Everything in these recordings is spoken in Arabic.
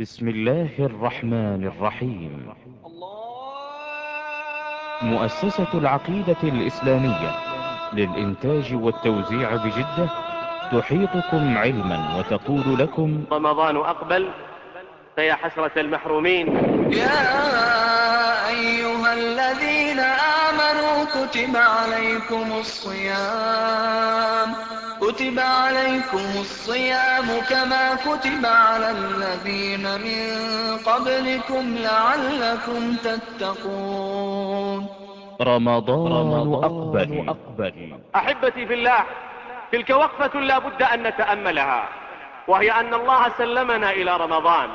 بسم الله الرحمن الرحيم. مؤسسة العقيدة الإسلامية للإنتاج والتوزيع بجدة تحيطكم علما وتقول لكم رمضان أقبل فيا حسرة المحرومين. يا كتب عليكم الصيام. كتب عليكم الصيام كما كتب على الذين من قبلكم لعلكم تتقون. رمضان, رمضان أقبل, أقبل أحبتي في الله تلك وقفة لا بد أن نتأملها وهي أن الله سلمنا إلى رمضان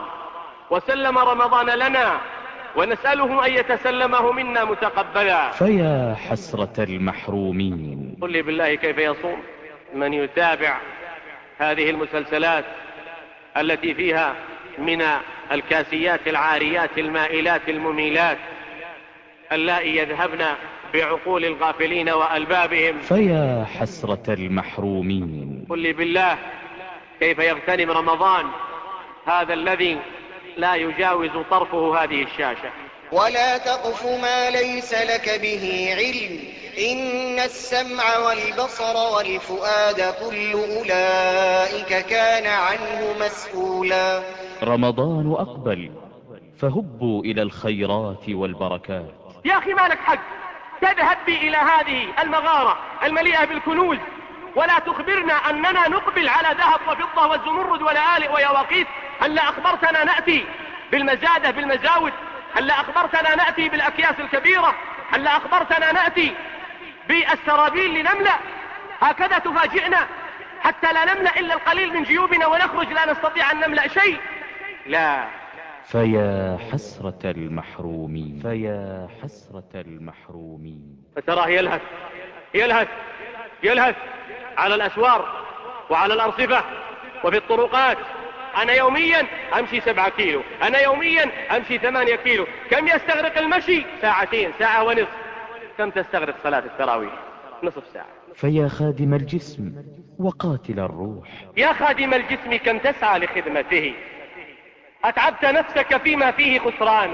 وسلم رمضان لنا ونسأله أن يتسلمه منا متقبلا. فيا حسرة المحرومين. قل لي بالله كيف يصوم؟ من يتابع هذه المسلسلات التي فيها من الكاسيات العاريات المائلات المميلات اللائي يذهبن بعقول الغافلين وألبابهم. فيا حسرة المحرومين. قل لي بالله كيف يغتنم رمضان هذا الذي لا يجاوز طرفه هذه الشاشة. ولا تقف ما ليس لك به علم. إن السمع والبصر والفؤاد كل أولئك كان عنه مسؤولا. رمضان أقبل فهبوا إلى الخيرات والبركات. يا أخي ما لك حق. تذهب بي إلى هذه المغارة المليئة بالكنوز. ولا تخبرنا أننا نقبل على ذهب وفضة والزمرد ولآلئ ويواقيت. هل أخبرتنا نأتي بالمزادة بالمزاود. هل أخبرتنا نأتي بالأكياس الكبيرة. هل أخبرتنا نأتي بالسرابيل لنملأ. هكذا تفاجئنا. حتى لا نملأ إلا القليل من جيوبنا ونخرج لا نستطيع أن نملأ شيء. لا. فيا حسرة المحرومين. فيا حسرة المحرومين. فتراه يلهث يلهث يلهث على الأسوار وعلى الأرصفة وفي الطرقات. أنا يوميا أمشي سبعة كيلو أنا يوميا أمشي ثمانية كيلو. كم يستغرق المشي؟ ساعتين ساعة ونصف. كم تستغرق صلاة التراويح؟ نصف ساعة. فيا خادم الجسم وقاتل الروح. يا خادم الجسم كم تسعى لخدمته؟ أتعبت نفسك فيما فيه خسران.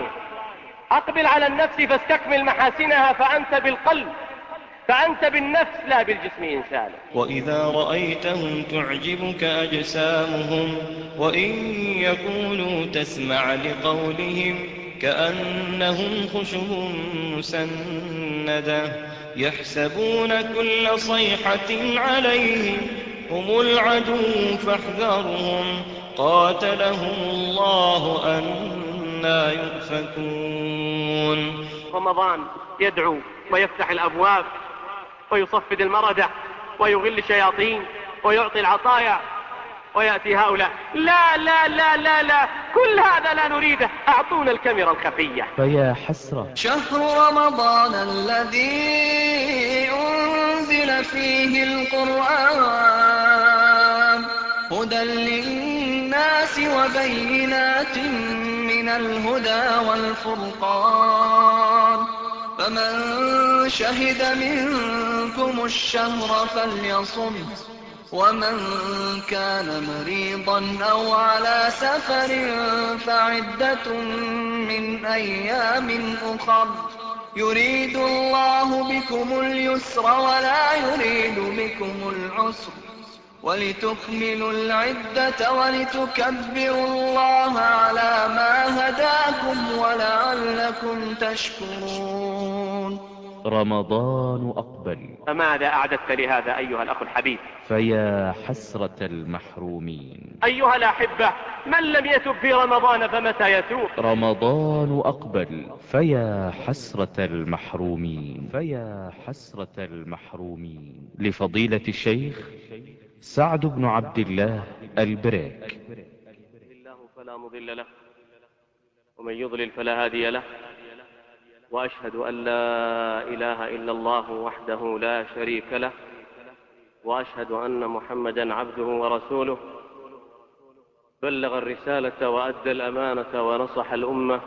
أقبل على النفس فاستكمل محاسنها فأنت بالقلب. فأنت بالنفس لا بالجسم إنسانا وإذا رأيتهم تعجبك أجسامهم وإن يقولوا تسمع لقولهم كأنهم خشب مسندة يحسبون كل صيحة عليهم هم العدو فاحذرهم قاتلهم الله أنا يؤفكون. رمضان يدعو ويفتح الأبواب ويصفد المردة ويغل الشياطين ويعطي العطايا ويأتي هؤلاء. لا لا لا لا لا كل هذا لا نريده. أعطونا الكاميرا الخفية. فيا حسرة. شهر رمضان الذي أنزل فيه القرآن هدى للناس وبينات من الهدى والفرقان. فمن شهد منكم الشهر فليصم ومن كان مريضا أو على سفر فعدة من أيام أخر. يريد الله بكم اليسر ولا يريد بكم العسر. ولتكملوا العدة ولتكبروا الله على ما هداكم ولعلكم تشكرون. رمضان أقبل. فماذا أعددت لهذا أيها الأخ الحبيب؟ فيا حسرة المحرومين. أيها الأحبة من لم يتب في رمضان فمتى يتوب؟ رمضان أقبل. فيا حسرة المحرومين. فيا حسرة المحرومين. لفضيلة الشيخ سعد بن عبد الله البريك. الله فلا مضل له ومن يضلل فلا هادي له وأشهد أن لا إله إلا الله وحده لا شريك له وأشهد أن محمدا عبده ورسوله. بلغ الرسالة وأدى الأمانة ونصح الأمة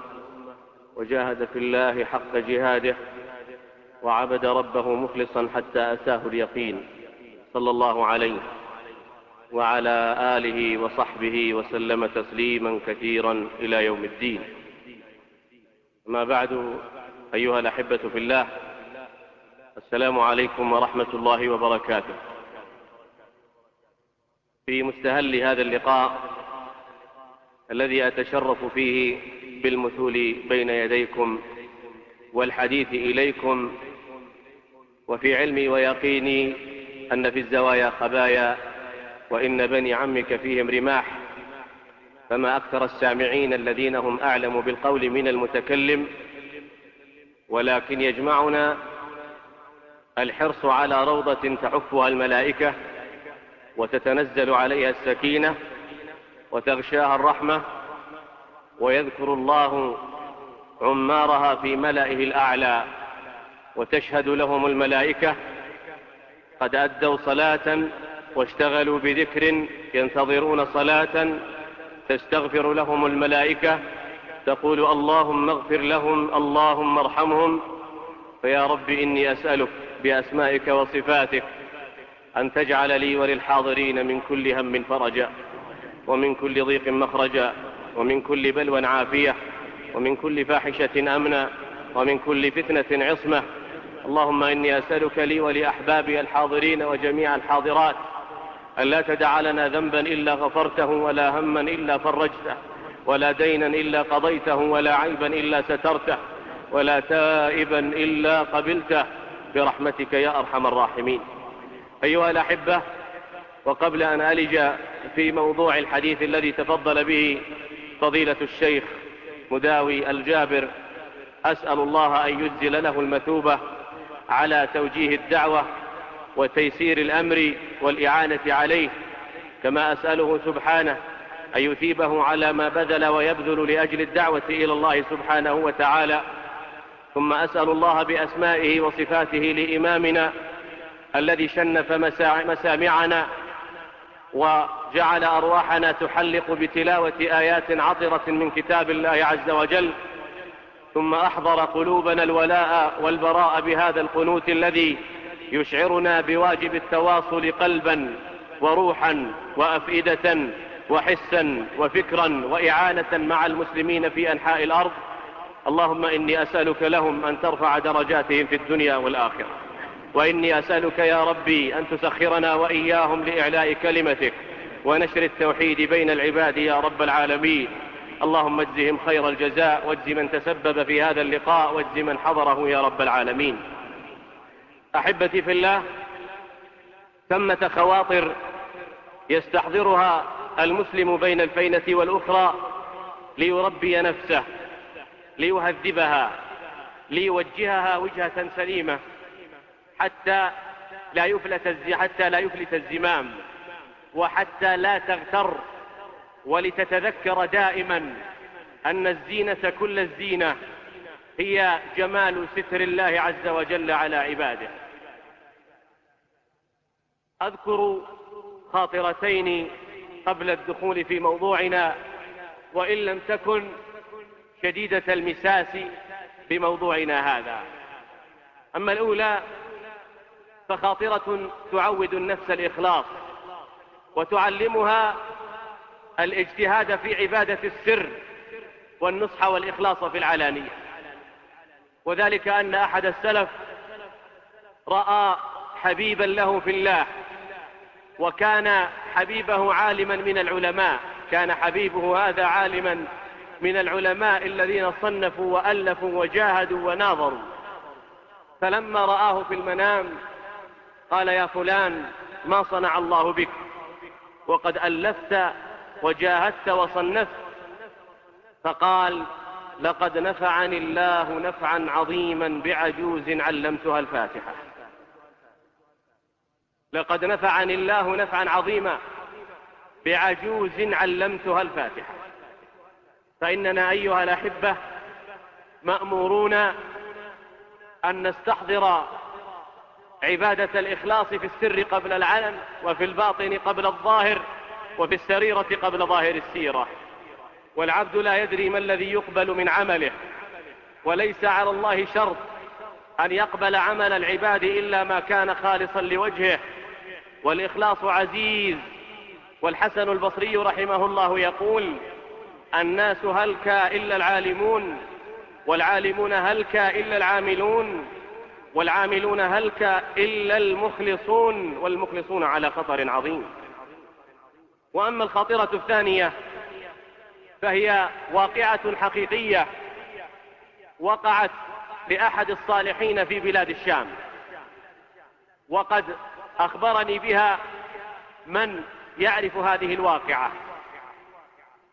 وجاهد في الله حق جهاده وعبد ربه مخلصا حتى أتاه اليقين صلى الله عليه. وعلى آله وصحبه وسلم تسليما كثيرا إلى يوم الدين. ما بعد أيها الأحبة في الله السلام عليكم ورحمة الله وبركاته. في مستهل هذا اللقاء الذي أتشرف فيه بالمثول بين يديكم والحديث إليكم وفي علمي ويقيني أن في الزوايا خبايا وإن بني عمك فيهم رماح. فما أكثر السامعين الذين هم أعلم بالقول من المتكلم ولكن يجمعنا الحرص على روضة تحفها الملائكة وتتنزل عليها السكينة وتغشاها الرحمة ويذكر الله عمارها في ملئه الأعلى وتشهد لهم الملائكة قد أدوا صلاة واشتغلوا بذكر ينتظرون صلاة تستغفر لهم الملائكة تقول اللهم اغفر لهم اللهم ارحمهم. فيا رب إني أسألك بأسمائك وصفاتك أن تجعل لي وللحاضرين من كل هم فرجا ومن كل ضيق مخرجا ومن كل بلوى عافية ومن كل فاحشة أمنا ومن كل فتنة عصمة. اللهم إني أسألك لي ولأحبابي الحاضرين وجميع الحاضرات ألا تدع لنا ذنبا إلا غفرته ولا هما إلا فرجته ولا دينا إلا قضيته ولا عيبا إلا سترته ولا تائبا إلا قبلته برحمتك يا أرحم الراحمين. أيها الأحبة وقبل أن ألج في موضوع الحديث الذي تفضل به فضيلة الشيخ مداوي الجابر أسأل الله أن يجزل له المثوبة على توجيه الدعوة وتيسير الأمر والإعانة عليه كما أسأله سبحانه أن يثيبه على ما بذل ويبذل لأجل الدعوة إلى الله سبحانه وتعالى. ثم أسأل الله بأسمائه وصفاته لإمامنا الذي شنف مسامعنا وجعل أرواحنا تحلق بتلاوة آيات عطرة من كتاب الله عز وجل. ثم أحضر قلوبنا الولاء والبراء بهذا القنوت الذي يشعرنا بواجب التواصل قلبا وروحا وأفئدة وحسا وفكرا وإعانة مع المسلمين في أنحاء الأرض. اللهم إني أسألك لهم أن ترفع درجاتهم في الدنيا والآخرة. وإني أسألك يا ربي أن تسخرنا وإياهم لإعلاء كلمتك ونشر التوحيد بين العباد يا رب العالمين. اللهم اجزهم خير الجزاء واجز من تسبب في هذا اللقاء واجز من حضره يا رب العالمين. أحبتي في الله ثمة خواطر يستحضرها المسلم بين الفينة والأخرى ليربي نفسه ليهذبها ليوجهها وجهة سليمة حتى لا يفلت حتى لا يفلت الزمام وحتى لا تغتر ولتتذكر دائما أن الزينة كل الزينة هي جمال ستر الله عز وجل على عباده. أذكر خاطرتين قبل الدخول في موضوعنا وإن لم تكن شديدة المساس بموضوعنا هذا. أما الأولى فخاطرة تعود النفس الإخلاص وتعلمها الاجتهاد في عبادة السر والنصح والإخلاص في العلانية. وذلك أن أحد السلف رأى حبيبا له في الله وكان حبيبه عالما من العلماء كان حبيبه هذا عالما من العلماء الذين صنفوا وألفوا وجاهدوا وناظروا. فلما رآه في المنام قال يا فلان ما صنع الله بك؟ وقد ألفت وجاهدت وصنفت. فقال لقد نفعني الله نفعا عظيما بعجوز علمتها الفاتحة. لقد نفعني الله نفعا عظيما بعجوز علمتها الفاتحة. فإننا أيها الأحبة مأمورون أن نستحضر عبادة الإخلاص في السر قبل العلن وفي الباطن قبل الظاهر وفي السريرة قبل ظاهر السيرة. والعبد لا يدري ما الذي يقبل من عمله وليس على الله شرط أن يقبل عمل العباد إلا ما كان خالصا لوجهه. والإخلاص عزيز. والحسن البصري رحمه الله يقول الناس هلك إلا العالمون والعالمون هلك إلا العاملون والعاملون هلك إلا المخلصون والمخلصون على خطر عظيم. وأما الخاطرة الثانية فهي واقعة حقيقية وقعت لأحد الصالحين في بلاد الشام. وقد أخبرني بها من يعرف هذه الواقعة.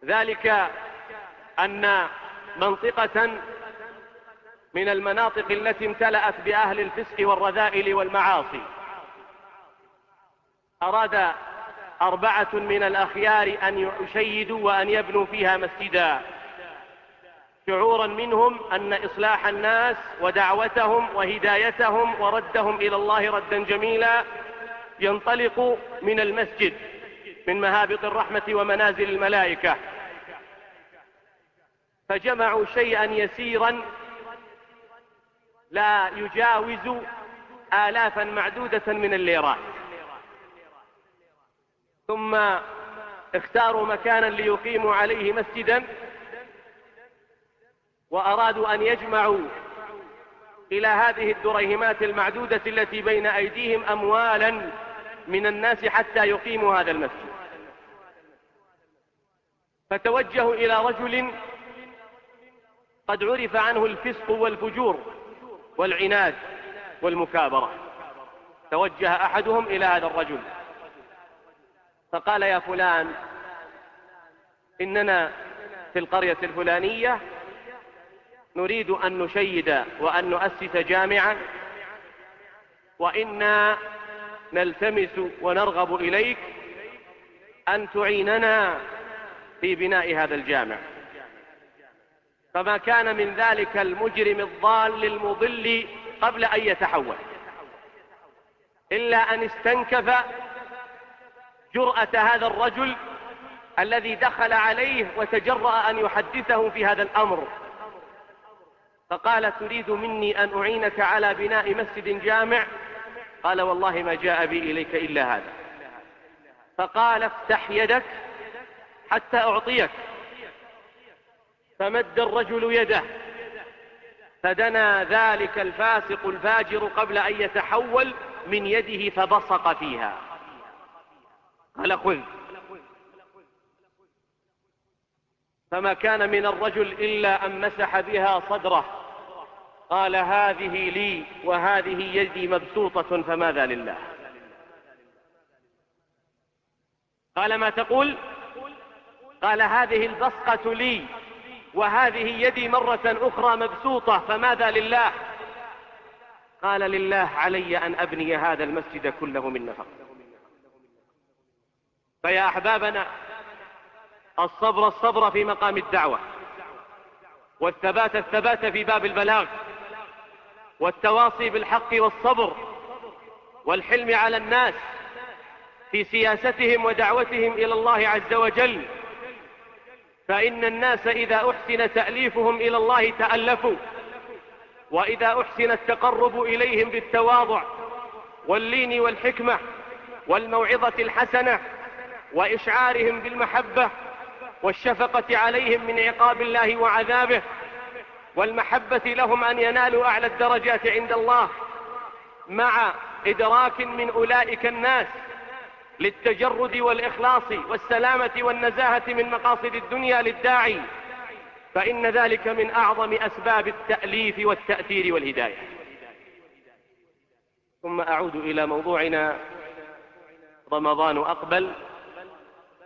ذلك أن منطقة من المناطق التي امتلأت بأهل الفسق والرذائل والمعاصي. أراد أربعة من الأخيار أن يشيدوا وأن يبنوا فيها مسجدا. شعورا منهم أن إصلاح الناس ودعوتهم وهدايتهم وردهم إلى الله ردا جميلا ينطلق من المسجد من مهابط الرحمة ومنازل الملائكة. فجمعوا شيئا يسيرا لا يجاوز آلافا معدودة من الليرات ثم اختاروا مكانا ليقيموا عليه مسجدا وأرادوا أن يجمعوا إلى هذه الدريهمات المعدودة التي بين أيديهم أموالا من الناس حتى يقيموا هذا المسجد. فتوجهوا إلى رجل قد عرف عنه الفسق والفجور والعناد والمكابرة. توجه أحدهم إلى هذا الرجل. فقال يا فلان إننا في القرية الفلانية نريد أن نشيد وأن نؤسس جامعا وإنا نلتمس ونرغب إليك أن تعيننا في بناء هذا الجامع. فما كان من ذلك المجرم الضال المضل قبل أن يتحول. إلا أن استنكف جرأة هذا الرجل الذي دخل عليه وتجرأ أن يحدثه في هذا الأمر. فقال تريد مني أن أعينك على بناء مسجد جامع؟ قال والله ما جاء بي إليك إلا هذا. فقال افتح يدك حتى أعطيك. فمد الرجل يده. فدنا ذلك الفاسق الفاجر قبل أن يتحول من يده فبصق فيها. قال خذ. فما كان من الرجل إلا أن مسح بها صدره. قال هذه لي وهذه يدي مبسوطة فماذا لله؟ قال ما تقول؟ قال هذه البصقة لي وهذه يدي مرة أخرى مبسوطة فماذا لله؟ قال لله علي أن أبني هذا المسجد كله من نفق. فيا أحبابنا الصبر الصبر في مقام الدعوة والثبات الثبات في باب البلاغ. والتواصي بالحق والصبر والحلم على الناس في سياستهم ودعوتهم إلى الله عز وجل. فإن الناس إذا أحسن تأليفهم إلى الله تألفوا وإذا أحسن التقرب إليهم بالتواضع واللين والحكمة والموعظة الحسنة وإشعارهم بالمحبة والشفقة عليهم من عقاب الله وعذابه والمحبة لهم أن ينالوا أعلى الدرجات عند الله مع إدراك من أولئك الناس للتجرد والإخلاص والسلامة والنزاهة من مقاصد الدنيا للداعي. فإن ذلك من أعظم أسباب التأليف والتأثير والهداية. ثم أعود إلى موضوعنا. رمضان أقبل.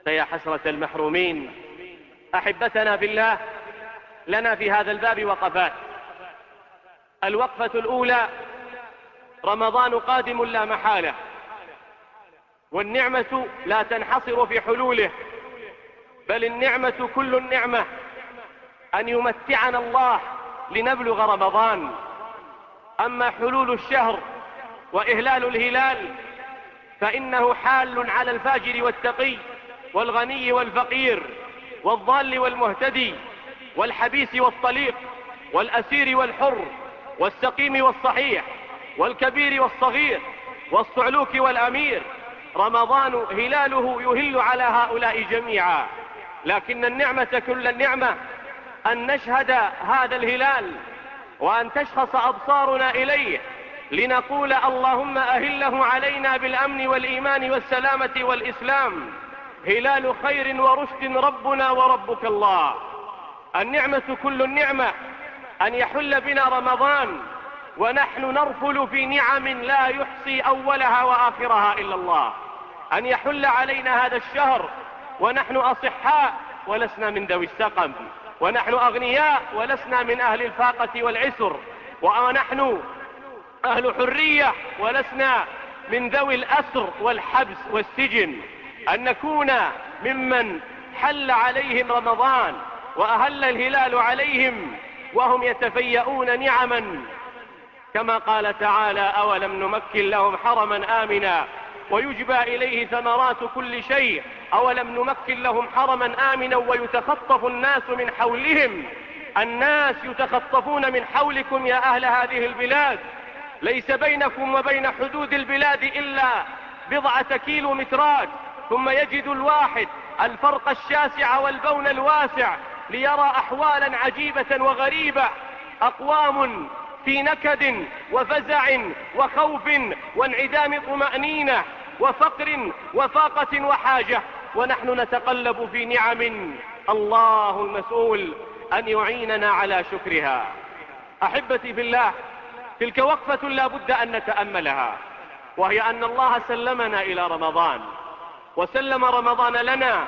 فيا حسرة المحرومين. أحبتنا بالله لنا في هذا الباب وقفات. الوقفة الأولى رمضان قادم لا محالة. والنعمة لا تنحصر في حلوله بل النعمة كل النعمة أن يمتعنا الله لنبلغ رمضان. أما حلول الشهر وإهلال الهلال فإنه حال على الفاجر والتقي والغني والفقير والضال والمهتدي. والحبيس والطليق والأسير والحر والسقيم والصحيح والكبير والصغير والصعلوك والأمير. رمضان هلاله يهل على هؤلاء جميعا. لكن النعمة كل النعمة أن نشهد هذا الهلال وأن تشخص أبصارنا إليه لنقول اللهم أهله علينا بالأمن والإيمان والسلامة والإسلام. هلال خير ورشد ربنا وربك الله. النعمة كل النعمة أن يحل بنا رمضان ونحن نرفل في نعم لا يحصي أولها وآخرها إلا الله. أن يحل علينا هذا الشهر ونحن أصحاء ولسنا من ذوي السقم ونحن أغنياء ولسنا من أهل الفاقة والعسر ونحن أهل حرية ولسنا من ذوي الأسر والحبس والسجن. أن نكون ممن حل عليهم رمضان وأهل الهلال عليهم وهم يتفيئون نعما. كما قال تعالى أولم نمكن لهم حرما آمنا ويجبى إليه ثمرات كل شيء. أولم نمكن لهم حرما آمنا ويتخطف الناس من حولهم. الناس يتخطفون من حولكم يا أهل هذه البلاد. ليس بينكم وبين حدود البلاد إلا بضعة كيلو مترات. ثم يجد الواحد الفرق الشاسع والبون الواسع. ليرى أحوالا عجيبة وغريبة أقوام في نكد وفزع وخوف وانعدام طمأنينة وفقر وفاقة وحاجة. ونحن نتقلب في نعم الله المسؤول أن يعيننا على شكرها. أحبتي في الله تلك وقفة لا بد أن نتأملها وهي أن الله سلمنا إلى رمضان وسلم رمضان لنا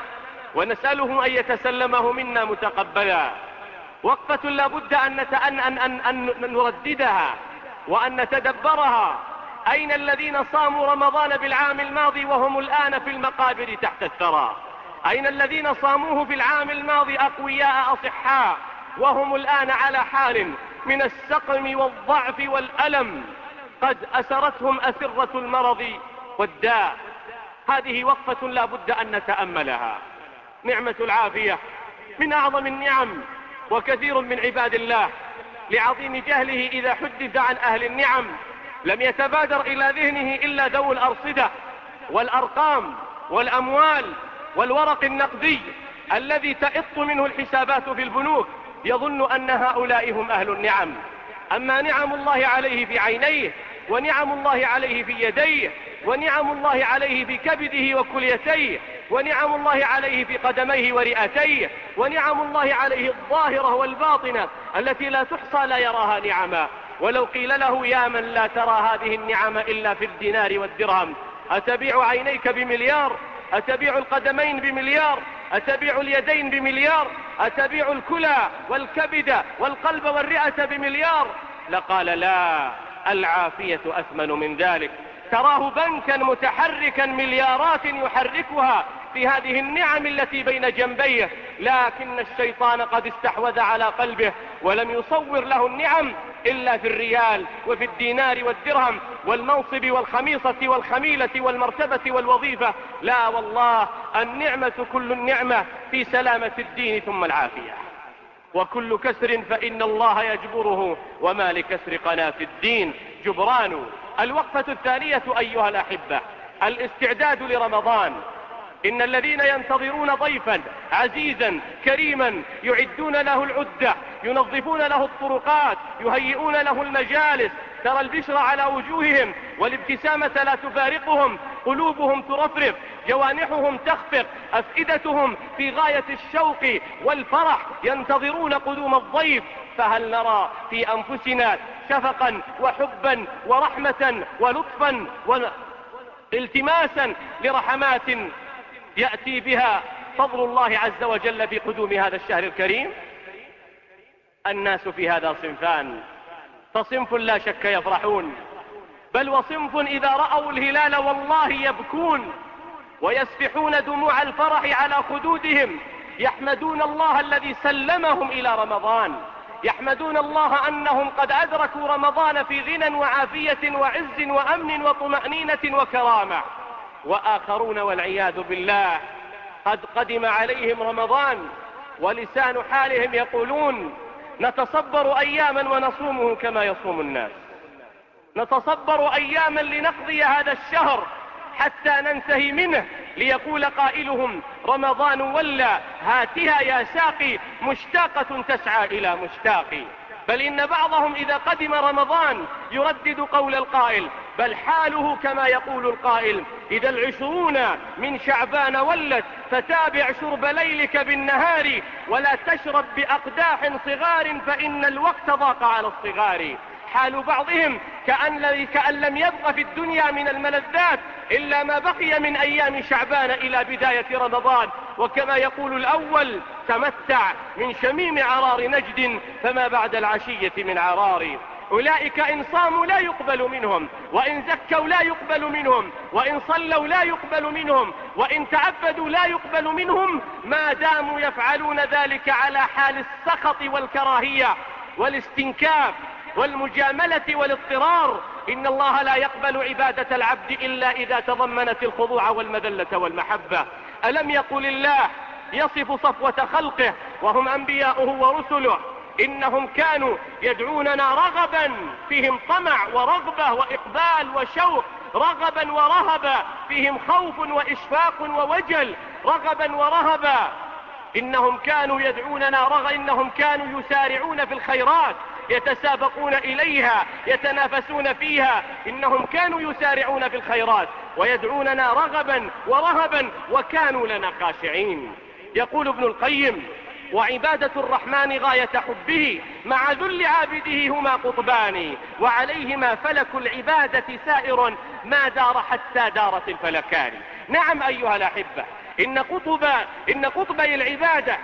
ونسأله أن يتسلمه منا متقبلا. وقفة لا بد أن, أن, أن, أن, نرددها وأن نتدبرها. أين الذين صاموا رمضان بالعام الماضي وهم الآن في المقابر تحت الثرى؟ أين الذين صاموه في العام الماضي أقوياء أصحاء وهم الآن على حال من السقم والضعف والألم؟ قد أسرتهم أسرة المرض والداء. هذه وقفة لا بد أن نتأملها. نعمة العافية من أعظم النعم وكثير من عباد الله لعظيم جهله إذا حدث عن أهل النعم لم يتبادر إلى ذهنه إلا ذو الأرصدة والأرقام والأموال والورق النقدي الذي تئط منه الحسابات في البنوك يظن أن هؤلاء هم أهل النعم. أما نعم الله عليه في عينيه ونعم الله عليه في يديه ونعم الله عليه في كبده وكليتيه ونعم الله عليه في قدميه ورئتيه ونعم الله عليه الظاهرة والباطنة التي لا تحصى لا يراها نعما. ولو قيل له يا من لا ترى هذه النعم إلا في الدينار والدرهم أتبيع عينيك بمليار؟ أتبيع القدمين بمليار؟ أتبيع اليدين بمليار؟ أتبيع الكلى والكبد والقلب والرئة بمليار؟ لقال لا العافية أثمن من ذلك. تراه بنكا متحركا مليارات يحركها في هذه النعم التي بين جنبيه لكن الشيطان قد استحوذ على قلبه ولم يصور له النعم إلا في الريال وفي الدينار والدرهم والمنصب والخميصة والخميلة والمرتبة والوظيفة. لا والله النعمة كل النعمة في سلامة الدين ثم العافية. وكل كسر فإن الله يجبره وما لكسر قناة الدين؟ جبران الوقفة الثانية أيها الأحبة الاستعداد لرمضان. إن الذين ينتظرون ضيفا عزيزا كريما يعدون له العدة ينظفون له الطرقات يهيئون له المجالس. ترى البشر على وجوههم والابتسامة لا تفارقهم. قلوبهم ترفرف جوانحهم تخفق أفئدتهم في غاية الشوق والفرح ينتظرون قدوم الضيف. فهل نرى في أنفسنا شفقا وحبا ورحمة ولطفا والتماسا لرحمات يأتي بها فضل الله عز وجل في قدوم هذا الشهر الكريم؟ الناس في هذا صنفان فصنف لا شك يفرحون. بل وصنف إذا رأوا الهلال والله يبكون ويسفحون دموع الفرح على خدودهم يحمدون الله الذي سلمهم إلى رمضان يحمدون الله أنهم قد أدركوا رمضان في غنى وعافية وعز وأمن وطمأنينة وكرامة. وآخرون والعياذ بالله قد قدم عليهم رمضان ولسان حالهم يقولون نتصبر أياما ونصومه كما يصوم الناس. نتصبر أياما لنقضي هذا الشهر حتى ننتهي منه ليقول قائلهم رمضان ولا هاتها يا ساقي مشتاقة تسعى إلى مشتاقي. بل إن بعضهم إذا قدم رمضان يردد قول القائل بل حاله كما يقول القائل إذا العشرون من شعبان ولت فتابع شرب ليلك بالنهار ولا تشرب بأقداح صغار فإن الوقت ضاق على الصغار. حال بعضهم كأن, كأن لم يبق في الدنيا من الملذات إلا ما بقي من أيام شعبان إلى بداية رمضان. وكما يقول الأول تمتع من شميم عرار نجد فما بعد العشية من عرار. أولئك إن صاموا لا يقبل منهم وإن زكوا لا يقبل منهم وإن صلوا لا يقبل منهم وإن تعبدوا لا يقبل منهم ما داموا يفعلون ذلك على حال السخط والكراهية والاستنكاف. والمجاملة والاضطرار إن الله لا يقبل عبادة العبد إلا إذا تضمنت الخضوع والمذلة والمحبة. ألم يقل الله يصف صفوة خلقه وهم أنبياؤه ورسله إنهم كانوا يدعوننا رغبا فيهم طمع ورغبة وإقبال وشوق رغبا ورهبا فيهم خوف وإشفاق ووجل رغبا ورهبا إنهم كانوا يدعوننا رغ إنهم كانوا يسارعون في الخيرات. يتسابقون إليها يتنافسون فيها إنهم كانوا يسارعون في الخيرات ويدعوننا رغبا ورهبا وكانوا لنا خاشعين. يقول ابن القيم وعبادة الرحمن غاية حبه مع ذل عابده هما قطبان وعليهما فلك العبادة سائر ما دار حتى دارت الفلكان. نعم أيها الأحبة إن قطب إن قطبي العبادة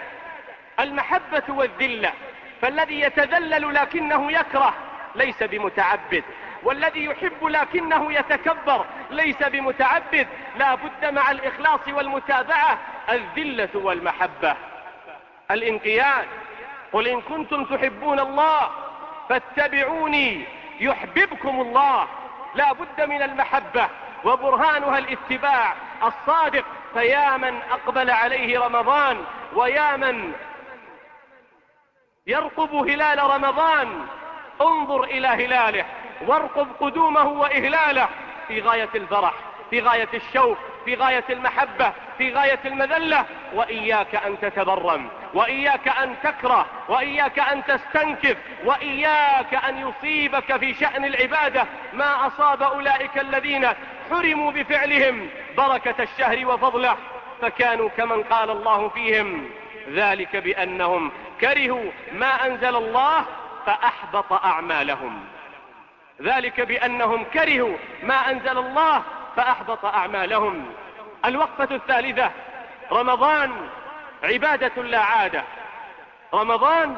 المحبة والذلة فالذي يتذلل لكنه يكره ليس بمتعبد والذي يحب لكنه يتكبر ليس بمتعبد. لا بد مع الإخلاص والمتابعة الذلة والمحبة. الانقياد قل إن كنتم تحبون الله فاتبعوني يحببكم الله. لا بد من المحبة وبرهانها الاتباع. الصادق فيا من أقبل عليه رمضان ويا من يرقب هلال رمضان. انظر إلى هلاله. وارقب قدومه وإهلاله. في غاية الفرح في غاية الشوق في غاية المحبة في غاية المذلة. وإياك أن تتبرم وإياك أن تكره وإياك أن تستنكف وإياك أن يصيبك في شأن العبادة. ما أصاب أولئك الذين حرموا بفعلهم بركة الشهر وفضله. فكانوا كمن قال الله فيهم. ذلك بأنهم كرهوا ما أنزل الله فأحبط أعمالهم. ذلك بأنهم كرهوا ما أنزل الله فأحبط أعمالهم. الوقفة الثالثة رمضان عبادة لا عادة. رمضان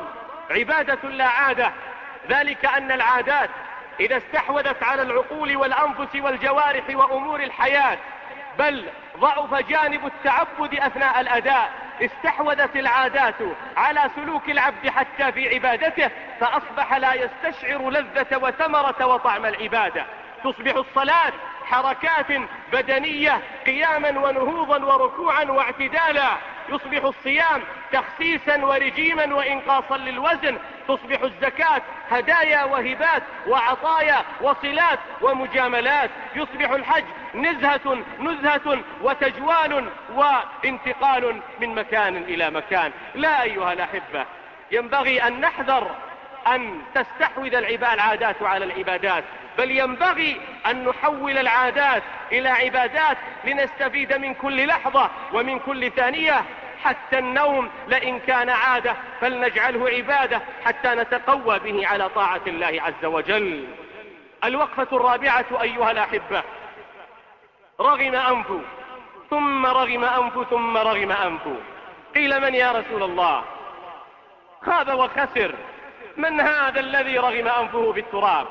عبادة لا عادة. ذلك أن العادات إذا استحوذت على العقول والأنفس والجوارح وأمور الحياة بل ضعف جانب التعبد أثناء الأداء. استحوذت العادات على سلوك العبد حتى في عبادته فأصبح لا يستشعر لذة وثمرة وطعم العبادة. تصبح الصلاة حركات بدنية قياما ونهوضا وركوعا واعتدالا. يصبح الصيام تخسيسا ورجيما وإنقاصا للوزن تصبح الزكاة هدايا وهبات وعطايا وصلات ومجاملات. يصبح الحج نزهة نزهة وتجوال وانتقال من مكان إلى مكان. لا أيها الأحبة ينبغي أن نحذر أن تستحوذ العادات على العبادات. بل ينبغي أن نحول العادات إلى عبادات لنستفيد من كل لحظة ومن كل ثانية. حتى النوم لئن كان عادة فلنجعله عبادة حتى نتقوى به على طاعة الله عز وجل. الوقفة الرابعة أيها الأحبة. رغم أنف ثم رغم أنف ثم رغم أنف. قيل من يا رسول الله؟ خاب وخسر. من هذا الذي رغم أنفه بالتراب؟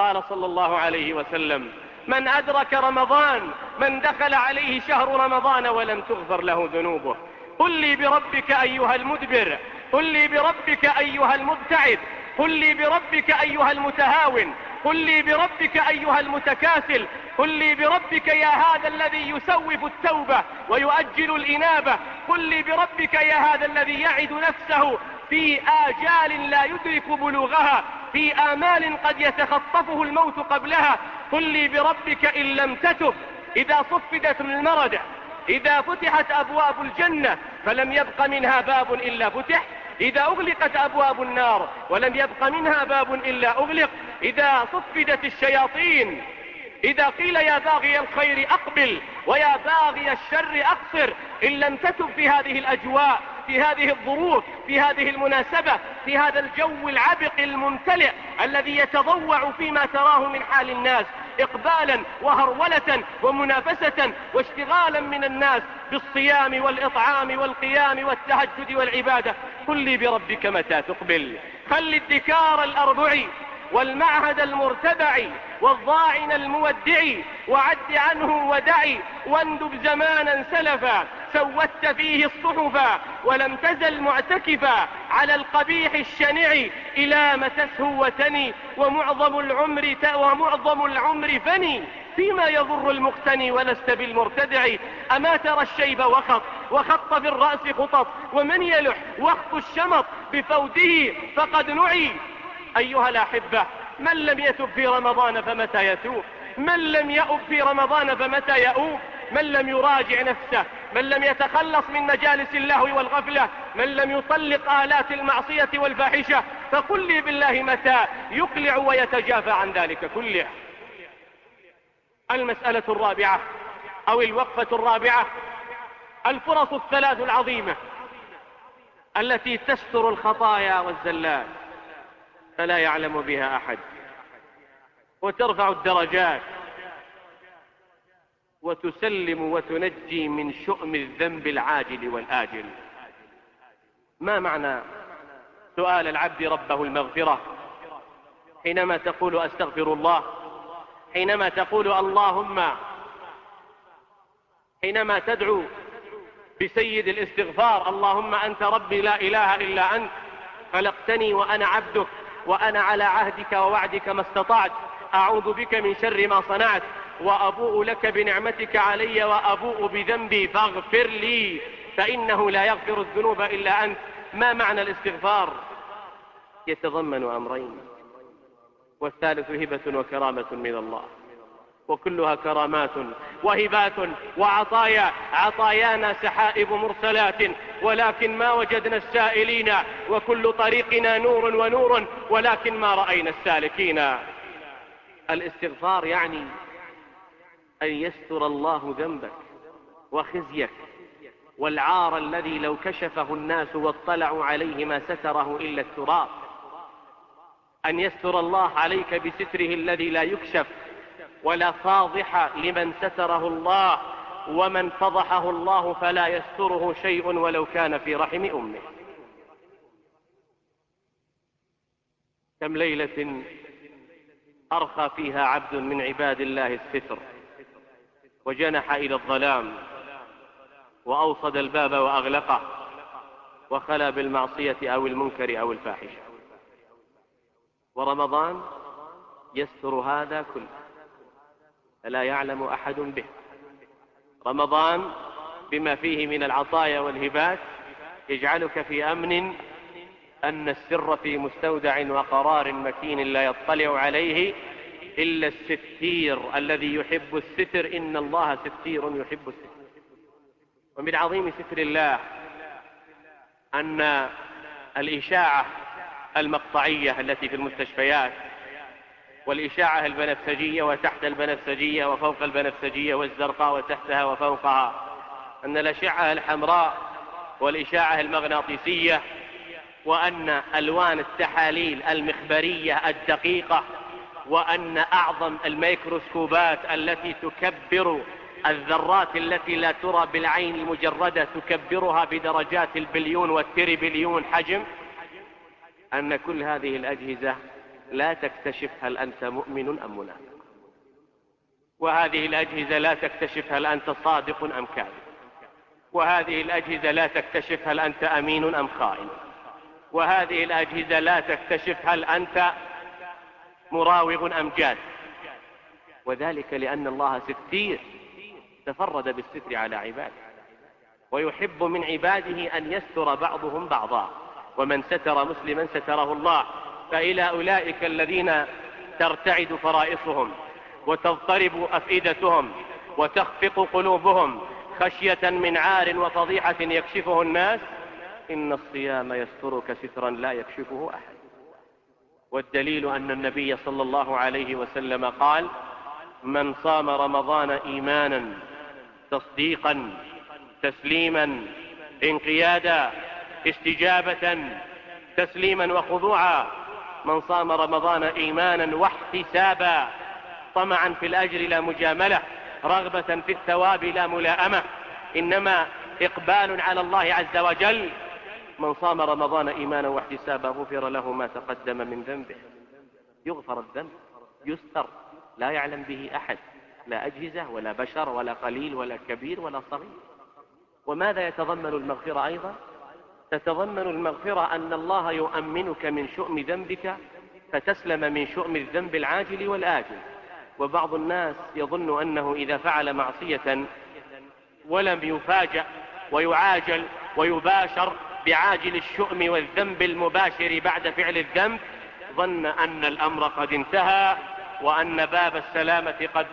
قال صلى الله عليه وسلم من أدرك رمضان من دخل عليه شهر رمضان ولم تغفر له ذنوبه. قل لي بربك أيها المدبر قل لي بربك أيها المبتعد قل لي بربك أيها المتهاون قل لي بربك أيها المتكاسل قل لي بربك يا هذا الذي يسوف التوبة ويؤجل الإنابة قل لي بربك يا هذا الذي يعد نفسه في آجال لا يدرك بلوغها في آمال قد يتخطفه الموت قبلها قل لي بربك إن لم تتب. إذا صفدت المردة إذا فتحت أبواب الجنة فلم يبق منها باب إلا فتح. إذا أغلقت أبواب النار ولم يبق منها باب إلا أغلق. إذا صفدت الشياطين إذا قيل يا باغي الخير أقبل ويا باغي الشر أقصر. إن لم تتب في هذه الأجواء في هذه الظروف في هذه المناسبة في هذا الجو العبق الممتلئ الذي يتضوع فيما تراه من حال الناس إقبالا وهرولة ومنافسة واشتغالا من الناس بالصيام والإطعام والقيام والتهجد والعبادة. قل لي بربك متى تقبل؟ خل الدكار الأربع والمعهد المرتبع والضاعن المودع وعد عنه ودعي واندب زمانا سلفا. سودت فيه الصحفا ولم تزل معتكفا على القبيح الشنع إلى ما تسهوتني ومعظم العمر ومعظم العمر فني. فيما يضر المقتني ولست بالمرتدع. أما ترى الشيب وخط وخط في الرأس خطط ومن يلح وقت الشمط بفوته فقد نعي. أيها الأحبة من لم يتب في رمضان فمتى يتوب؟ من لم يؤب في رمضان فمتى يؤوب؟ من لم يراجع نفسه من لم يتخلص من مجالس اللهو والغفلة من لم يطلق آلات المعصية والفاحشة فقل لي بالله متى يقلع ويتجافى عن ذلك كله. المسألة الرابعة أو الوقفة الرابعة الفرص الثلاث العظيمة التي تستر الخطايا والزلات فلا يعلم بها أحد وترفع الدرجات. وتسلم وتنجي من شؤم الذنب العاجل والآجل. ما معنى سؤال العبد ربه المغفرة؟ حينما تقول أستغفر الله حينما تقول اللهم حينما تدعو بسيد الاستغفار اللهم أنت ربي لا إله إلا أنت خلقتني وأنا عبدك وأنا على عهدك ووعدك ما استطعت أعوذ بك من شر ما صنعت. وأبوء لك بنعمتك علي وأبوء بذنبي فاغفر لي فإنه لا يغفر الذنوب إلا أنت. ما معنى الاستغفار؟ يتضمن أمرين والثالث هبة وكرامة من الله وكلها كرامات وهبات وعطايا عطايانا سحائب مرسلات ولكن ما وجدنا السائلين وكل طريقنا نور ونور ولكن ما رأينا السالكين. الاستغفار يعني أن يستر الله ذنبك وخزيك والعار الذي لو كشفه الناس واطلعوا عليه ما ستره إلا التراب. أن يستر الله عليك بستره الذي لا يكشف ولا فاضح لمن ستره الله ومن فضحه الله فلا يستره شيء ولو كان في رحم أمه. كم ليلة أرخى فيها عبد من عباد الله الستر. وجنح إلى الظلام وأوصد الباب وأغلقه وخلا بالمعصية أو المنكر أو الفاحشة. ورمضان يستر هذا كله فلا يعلم أحد به. رمضان بما فيه من العطايا والهبات يجعلك في أمن أن السر في مستودع وقرار مكين لا يطلع عليه إلا الستير الذي يحب الستر. إن الله ستير يحب الستر. ومن عظيم ستر الله أن الأشعة المقطعية التي في المستشفيات والأشعة البنفسجية وتحت البنفسجية وفوق البنفسجية والزرقاء وتحتها وفوقها أن الأشعة الحمراء والأشعة المغناطيسية وأن ألوان التحاليل المخبرية الدقيقة وأن أعظم الميكروسكوبات التي تكبر الذرات التي لا ترى بالعين المجردة تكبرها بدرجات البليون والتريبليون حجم أن كل هذه الأجهزة لا تكتشف هل أنت مؤمن أم منافق. وهذه الأجهزة لا تكتشف هل أنت صادق أم كاذب. وهذه الأجهزة لا تكتشف هل أنت أمين أم خائن. وهذه الأجهزة لا تكتشف هل أنت مراوغ أم جاد وذلك لأن الله ستير تفرد بالستر على عباده. ويحب من عباده أن يستر بعضهم بعضا. ومن ستر مسلما ستره الله. فإلى أولئك الذين ترتعد فرائصهم وتضطرب أفئدتهم وتخفق قلوبهم. خشية من عار وفضيحة يكشفه الناس. إن الصيام يسترك سترا لا يكشفه أحد. والدليل أن النبي صلى الله عليه وسلم قال من صام رمضان إيمانا تصديقا تسليما انقيادا استجابة تسليما وخضوعا من صام رمضان إيمانا واحتسابا طمعا في الأجر لا مجاملة رغبة في الثواب لا ملاءمة إنما إقبال على الله عز وجل من صام رمضان إيمانا واحتسابا غفر له ما تقدم من ذنبه. يغفر الذنب يستر لا يعلم به أحد لا أجهزة ولا بشر ولا قليل ولا كبير ولا صغير. وماذا يتضمن المغفرة أيضا؟ تتضمن المغفرة أن الله يؤمنك من شؤم ذنبك فتسلم من شؤم الذنب العاجل والآجل. وبعض الناس يظن أنه إذا فعل معصية ولم يفاجأ ويعاجل ويباشر بعاجل الشؤم والذنب المباشر بعد فعل الذنب ظن أن الأمر قد انتهى وأن باب السلامة قد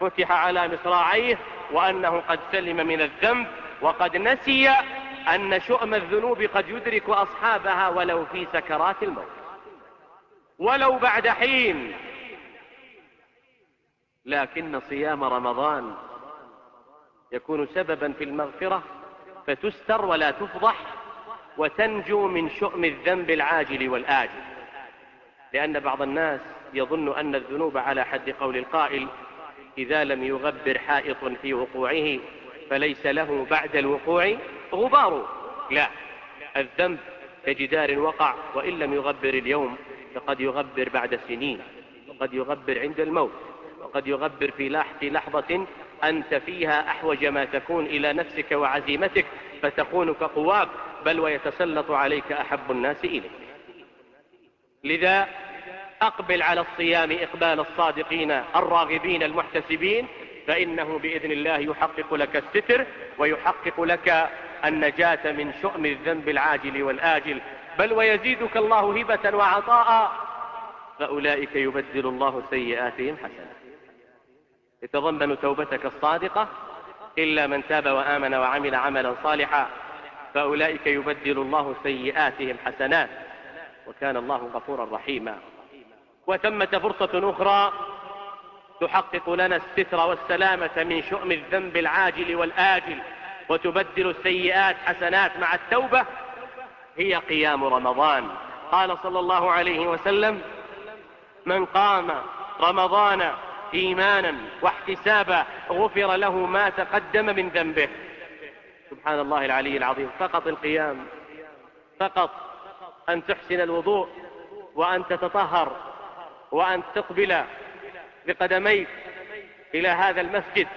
فتح على مصراعيه وأنه قد سلم من الذنب. وقد نسي أن شؤم الذنوب قد يدرك أصحابها ولو في سكرات الموت. ولو بعد حين. لكن صيام رمضان يكون سببا في المغفرة فتستر ولا تفضح. وتنجو من شؤم الذنب العاجل والآجل. لأن بعض الناس يظن أن الذنوب على حد قول القائل إذا لم يغبر حائط في وقوعه فليس له بعد الوقوع غبار. لا الذنب كجدار وقع وإن لم يغبر اليوم فقد يغبر بعد سنين وقد يغبر عند الموت وقد يغبر في لحظة أنت فيها أحوج ما تكون إلى نفسك وعزيمتك فتكون كقواك بل ويتسلط عليك أحب الناس إليك. لذا أقبل على الصيام إقبال الصادقين الراغبين المحتسبين فإنه بإذن الله يحقق لك الستر ويحقق لك النجاة من شؤم الذنب العاجل والآجل. بل ويزيدك الله هبة وعطاء فأولئك يبدل الله سيئاتهم حسنات يتضمن توبتك الصادقة إلا من تاب وآمن وعمل عملا صالحا. فأولئك يبدل الله سيئاتهم حسنات وكان الله غفورا رحيما. وثمة فرصة أخرى تحقق لنا الستر والسلامة من شؤم الذنب العاجل والآجل وتبدل السيئات حسنات مع التوبة هي قيام رمضان. قال صلى الله عليه وسلم من قام رمضان إيمانا واحتسابا غفر له ما تقدم من ذنبه. سبحان الله العلي العظيم. فقط القيام فقط أن تحسن الوضوء وأن تتطهر وأن تقبل بقدميك إلى هذا المسجد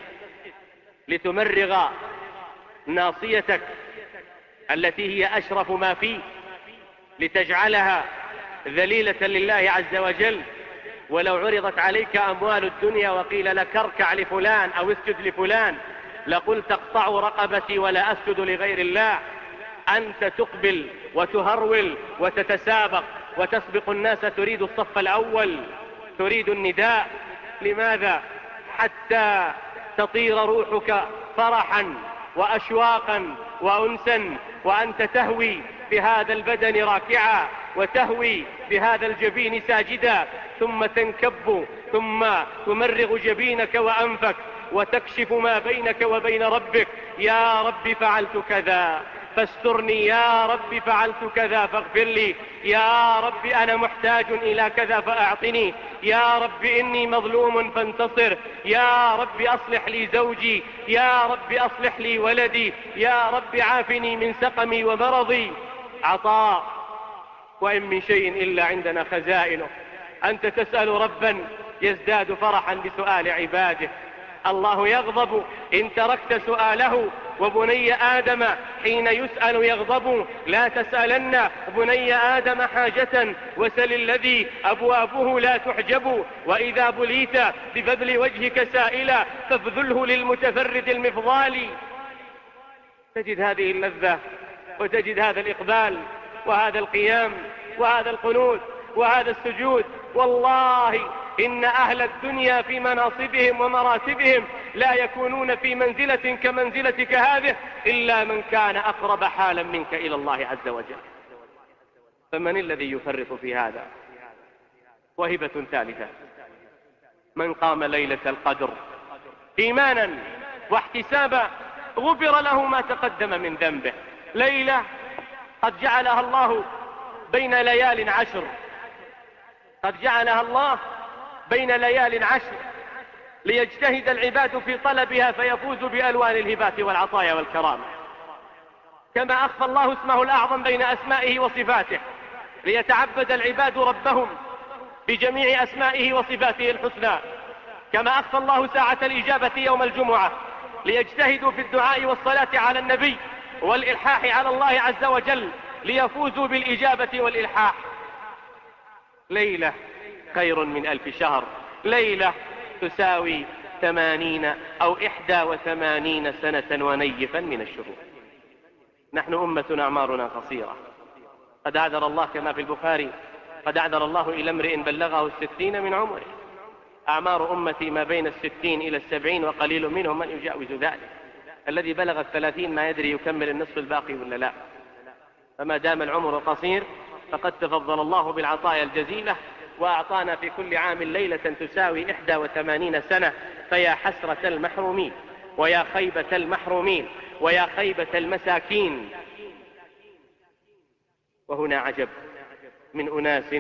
لتمرغ ناصيتك التي هي أشرف ما فيه لتجعلها ذليلة لله عز وجل. ولو عرضت عليك أموال الدنيا وقيل لك اركع لفلان أو اسجد لفلان لقلت اقطعوا رقبتي ولا أسجد لغير الله. أنت تقبل وتهرول وتتسابق وتسبق الناس تريد الصف الأول تريد النداء. لماذا؟ حتى تطير روحك فرحا وأشواقا وأنسا وأنت تهوي بهذا البدن راكعا وتهوي بهذا الجبين ساجدا ثم تنكب ثم تمرغ جبينك وأنفك وتكشف ما بينك وبين ربك. يا رب فعلت كذا فاسترني. يا رب فعلت كذا فاغفر لي. يا رب أنا محتاج إلى كذا فأعطني. يا رب إني مظلوم فانتصر. يا رب أصلح لي زوجي. يا رب أصلح لي ولدي. يا رب عافني من سقمي ومرضي. عطاء وإن من شيء إلا عندنا خزائنه. أنت تسأل ربا يزداد فرحا بسؤال عباده. الله يغضب إن تركت سؤاله وبني آدم حين يسأل يغضب. لا تسألن بني آدم حاجة وسل الذي أبوابه لا تحجب. وإذا بليت بفضل وجهك سائلا فابذله للمتفرد المفضال. تجد هذه اللذة وتجد هذا الإقبال وهذا القيام وهذا القنوت وهذا السجود. والله إن أهل الدنيا في مناصبهم ومراتبهم لا يكونون في منزلة كمنزلتك هذه إلا من كان أقرب حالا منك إلى الله عز وجل. فمن الذي يفرط في هذا؟ وهبة ثالثة. من قام ليلة القدر إيمانا واحتسابا غفر له ما تقدم من ذنبه. ليلة قد جعلها الله بين ليال عشر. قد جعلها الله بين ليال عشر ليجتهد العباد في طلبها فيفوزوا بألوان الهبات والعطايا والكرامة. كما أخفى الله اسمه الأعظم بين أسمائه وصفاته ليتعبد العباد ربهم بجميع أسمائه وصفاته الحسنى. كما أخفى الله ساعة الإجابة يوم الجمعة ليجتهدوا في الدعاء والصلاة على النبي والإلحاح على الله عز وجل ليفوزوا بالإجابة والإلحاح. ليلة خير من ألف شهر. ليلة تساوي ثمانين أو إحدى وثمانين سنة ونيفا من الشهور. نحن أمة أعمارنا قصيرة. قد أعذر الله كما في البخاري قد أعذر الله إلى امرئ بلغه الستين من عمره. أعمار أمتي ما بين الستين إلى السبعين وقليل منهم من يجاوز ذلك. الذي بلغ الثلاثين ما يدري يكمل النصف الباقي ولا لا. فما دام العمر قصير فقد تفضل الله بالعطايا الجزيلة وأعطانا في كل عام ليلة تساوي إحدى وثمانين سنة فيا حسرة المحرومين ويا خيبة المحرومين ويا خيبة المساكين. وهنا عجب من أناس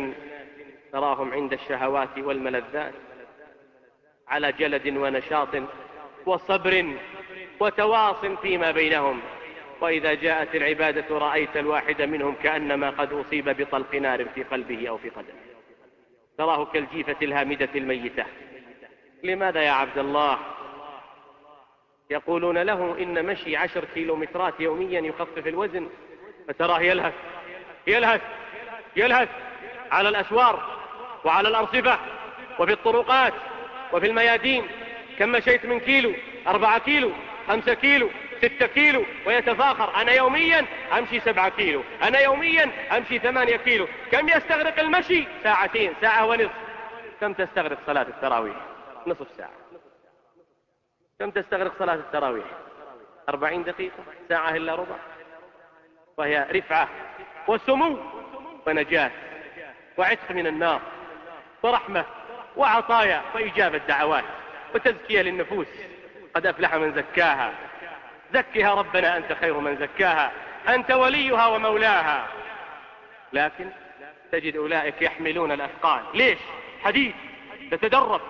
تراهم عند الشهوات والملذات على جلد ونشاط وصبر وتواص فيما بينهم. وإذا جاءت العبادة رأيت الواحد منهم كأنما قد أصيب بطلق نار في قلبه أو في قدمه. تراه كالجيفة الهامدة الميتة. لماذا يا عبد الله؟ يقولون له إن مشي عشر كيلومترات يوميا يخفف الوزن. فتراه يلهث يلهث يلهث على الأسوار وعلى الأرصفة وفي الطرقات وفي الميادين. كم مشيت من كيلو؟ أربعة كيلو خمسة كيلو. ستة كيلو ويتفاخر. أنا يوميا أمشي سبعة كيلو. أنا يوميا أمشي ثمانية كيلو. كم يستغرق المشي؟ ساعتين ساعة ونصف. كم تستغرق صلاة التراويح؟ نصف ساعة. كم تستغرق صلاة التراويح؟ أربعين دقيقة ساعة إلا ربع. وهي رفعة وسمو ونجاة وعتق من النار ورحمة وعطايا وإجابة دعوات وتزكية للنفوس. قد أفلح من زكاها. زكها ربنا أنت خير من زكاها أنت وليها ومولاها. لكن تجد أولئك يحملون الأثقال. ليش؟ حديث. نتدرب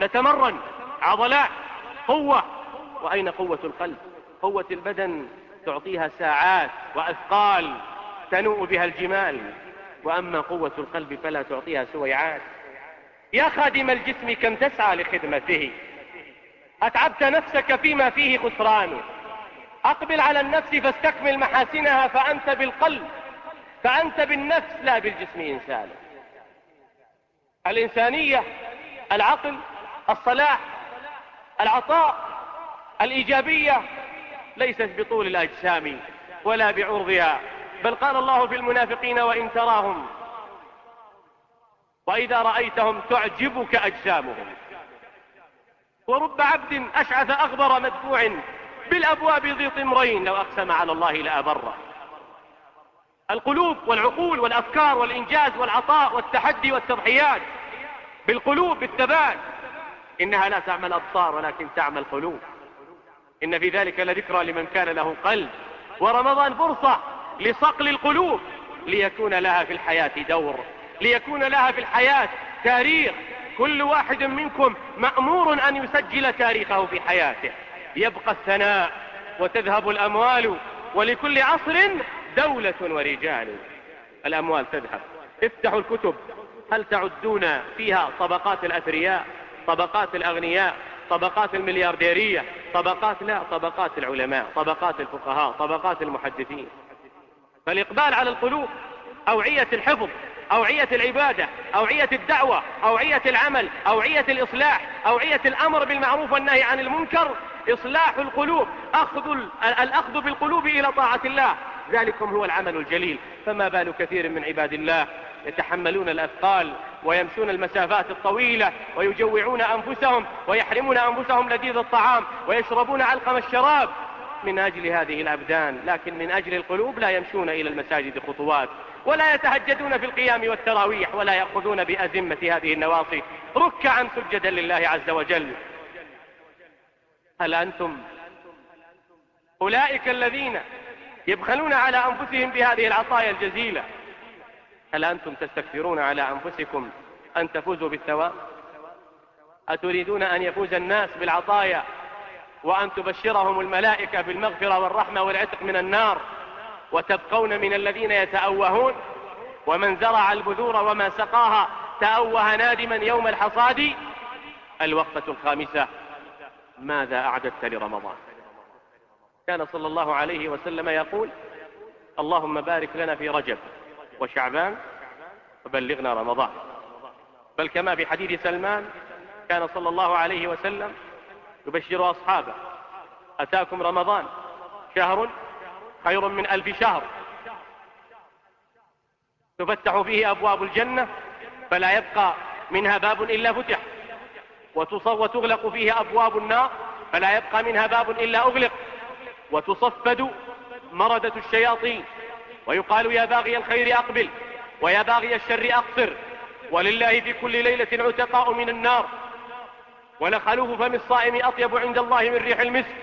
نتمرن. عضلات قوة. وأين قوة القلب؟ قوة البدن تعطيها ساعات وأثقال تنوء بها الجمال. وأما قوة القلب فلا تعطيها سويعات. يا خادم الجسم كم تسعى لخدمته؟ أتعبت نفسك فيما فيه خسران أقبل على النفس فاستكمل محاسنها فأنت بالقلب فأنت بالنفس لا بالجسم إنسان. الإنسانية العقل الصلاح العطاء الإيجابية ليست بطول الأجسام ولا بعرضها بل قال الله في المنافقين وإن تراهم وإذا رأيتهم تعجبك أجسامهم. ورب عبد أشعث أغبر مدفوع بالأبواب ذي طمرين لو أقسم على الله لأبره. القلوب والعقول والأفكار والإنجاز والعطاء والتحدي والتضحيات. بالقلوب بالثبات. إنها لا تعمى الأبصار ولكن تعمى القلوب إن في ذلك لذكرى لمن كان له قلب. ورمضان فرصة لصقل القلوب ليكون لها في الحياة دور ليكون لها في الحياة تاريخ. كل واحد منكم مأمور أن يسجل تاريخه في حياته. يبقى الثناء وتذهب الأموال ولكل عصر دولة ورجال. الأموال تذهب. افتحوا الكتب. هل تعدون فيها طبقات الأثرياء طبقات الأغنياء طبقات المليارديرية؟ طبقات لا طبقات العلماء طبقات الفقهاء طبقات المحدثين. فالإقبال على القلوب أوعية الحفظ أوعية العبادة أوعية الدعوة أوعية العمل أوعية الإصلاح أوعية الأمر بالمعروف والنهي عن المنكر. إصلاح القلوب أخذ الأخذ بالقلوب إلى طاعة الله. ذلكم هو العمل الجليل. فما بال كثير من عباد الله يتحملون الأثقال ويمشون المسافات الطويلة ويجوعون أنفسهم ويحرمون أنفسهم لذيذ الطعام ويشربون علقم الشراب من أجل هذه الأبدان. لكن من أجل القلوب لا يمشون إلى المساجد خطوات ولا يتهجدون في القيام والتراويح ولا يأخذون بأزمة هذه النواصي ركعا سجدا لله عز وجل. هل أنتم أولئك الذين يبخلون على أنفسهم بهذه العطايا الجزيلة؟ هل أنتم تستكثرون على أنفسكم أن تفوزوا بالثواب؟ أتريدون أن يفوز الناس بالعطايا وأن تبشرهم الملائكة بالمغفرة والرحمة والعتق من النار وتبقون من الذين يتأوهون؟ ومن زرع البذور وما سقاها تأوه نادما يوم الحصاد؟ الوقفة الخامسة. ماذا أعددت لرمضان؟ كان صلى الله عليه وسلم يقول اللهم بارك لنا في رجب وشعبان وبلغنا رمضان. بل كما في حديث سلمان كان صلى الله عليه وسلم يبشر أصحابه أتاكم رمضان شهر خير من ألف شهر. تفتح فيه أبواب الجنة فلا يبقى منها باب إلا فتح. وتغلق فيه أبواب النار فلا يبقى منها باب إلا أغلق. وتصفد مردة الشياطين ويقال يا باغي الخير أقبل ويا باغي الشر أقصر. ولله في كل ليلة عتقاء من النار. ولخلوف فم الصائم أطيب عند الله من ريح المسك.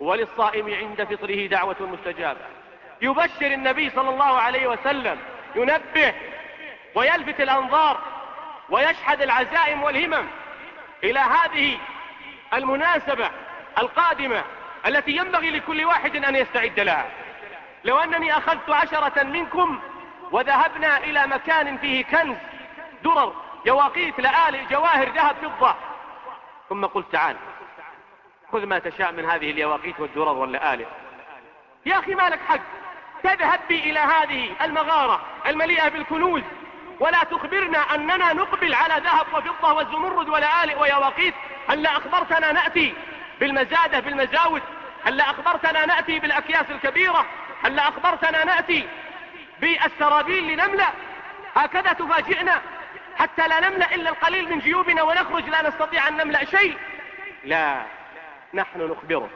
وللصائم عند فطره دعوة مستجابة. يبشر النبي صلى الله عليه وسلم ينبه ويلفت الأنظار ويشحذ العزائم والهمم. إلى هذه المناسبة القادمة التي ينبغي لكل واحد أن يستعد لها. لو أنني أخذت عشرة منكم وذهبنا إلى مكان فيه كنز درر يواقيت لآلئ جواهر ذهب فضة. ثم قلت تعال خذ ما تشاء من هذه اليواقيت والدرر واللآلئ يا أخي ما لك حق تذهب بي إلى هذه المغارة المليئة بالكنوز. ولا تخبرنا أننا نقبل على ذهب وفضة والزمرد ولآلئ ويواقيت. هل أخبرتنا نأتي بالمزادة بالمزاود هل أخبرتنا نأتي بالأكياس الكبيرة؟ هل أخبرتنا نأتي بالسرابيل لنملأ؟ هكذا تفاجئنا. حتى لا نملأ إلا القليل من جيوبنا ونخرج لا نستطيع أن نملأ شيء. لا نحن نخبرك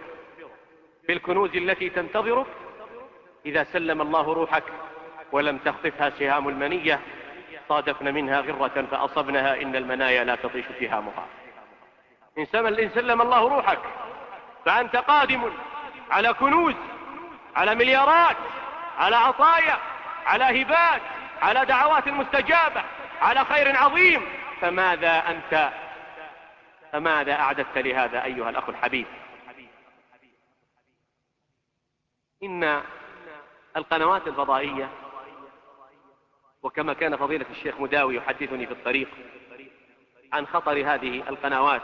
بالكنوز التي تنتظرك إذا سلم الله روحك ولم تخطفها سهام المنية. صادفن منها غرة فأصبنها إن المنايا لا تطيش سهامها إن سلم الله روحك فأنت قادم على كنوز على مليارات على عطايا على هبات على دعوات مستجابة على خير عظيم. فماذا أنت؟ فماذا أعددت لهذا أيها الأخ الحبيب؟ إن القنوات الفضائية وكما كان فضيلة الشيخ مداوي يحدثني في الطريق عن خطر هذه القنوات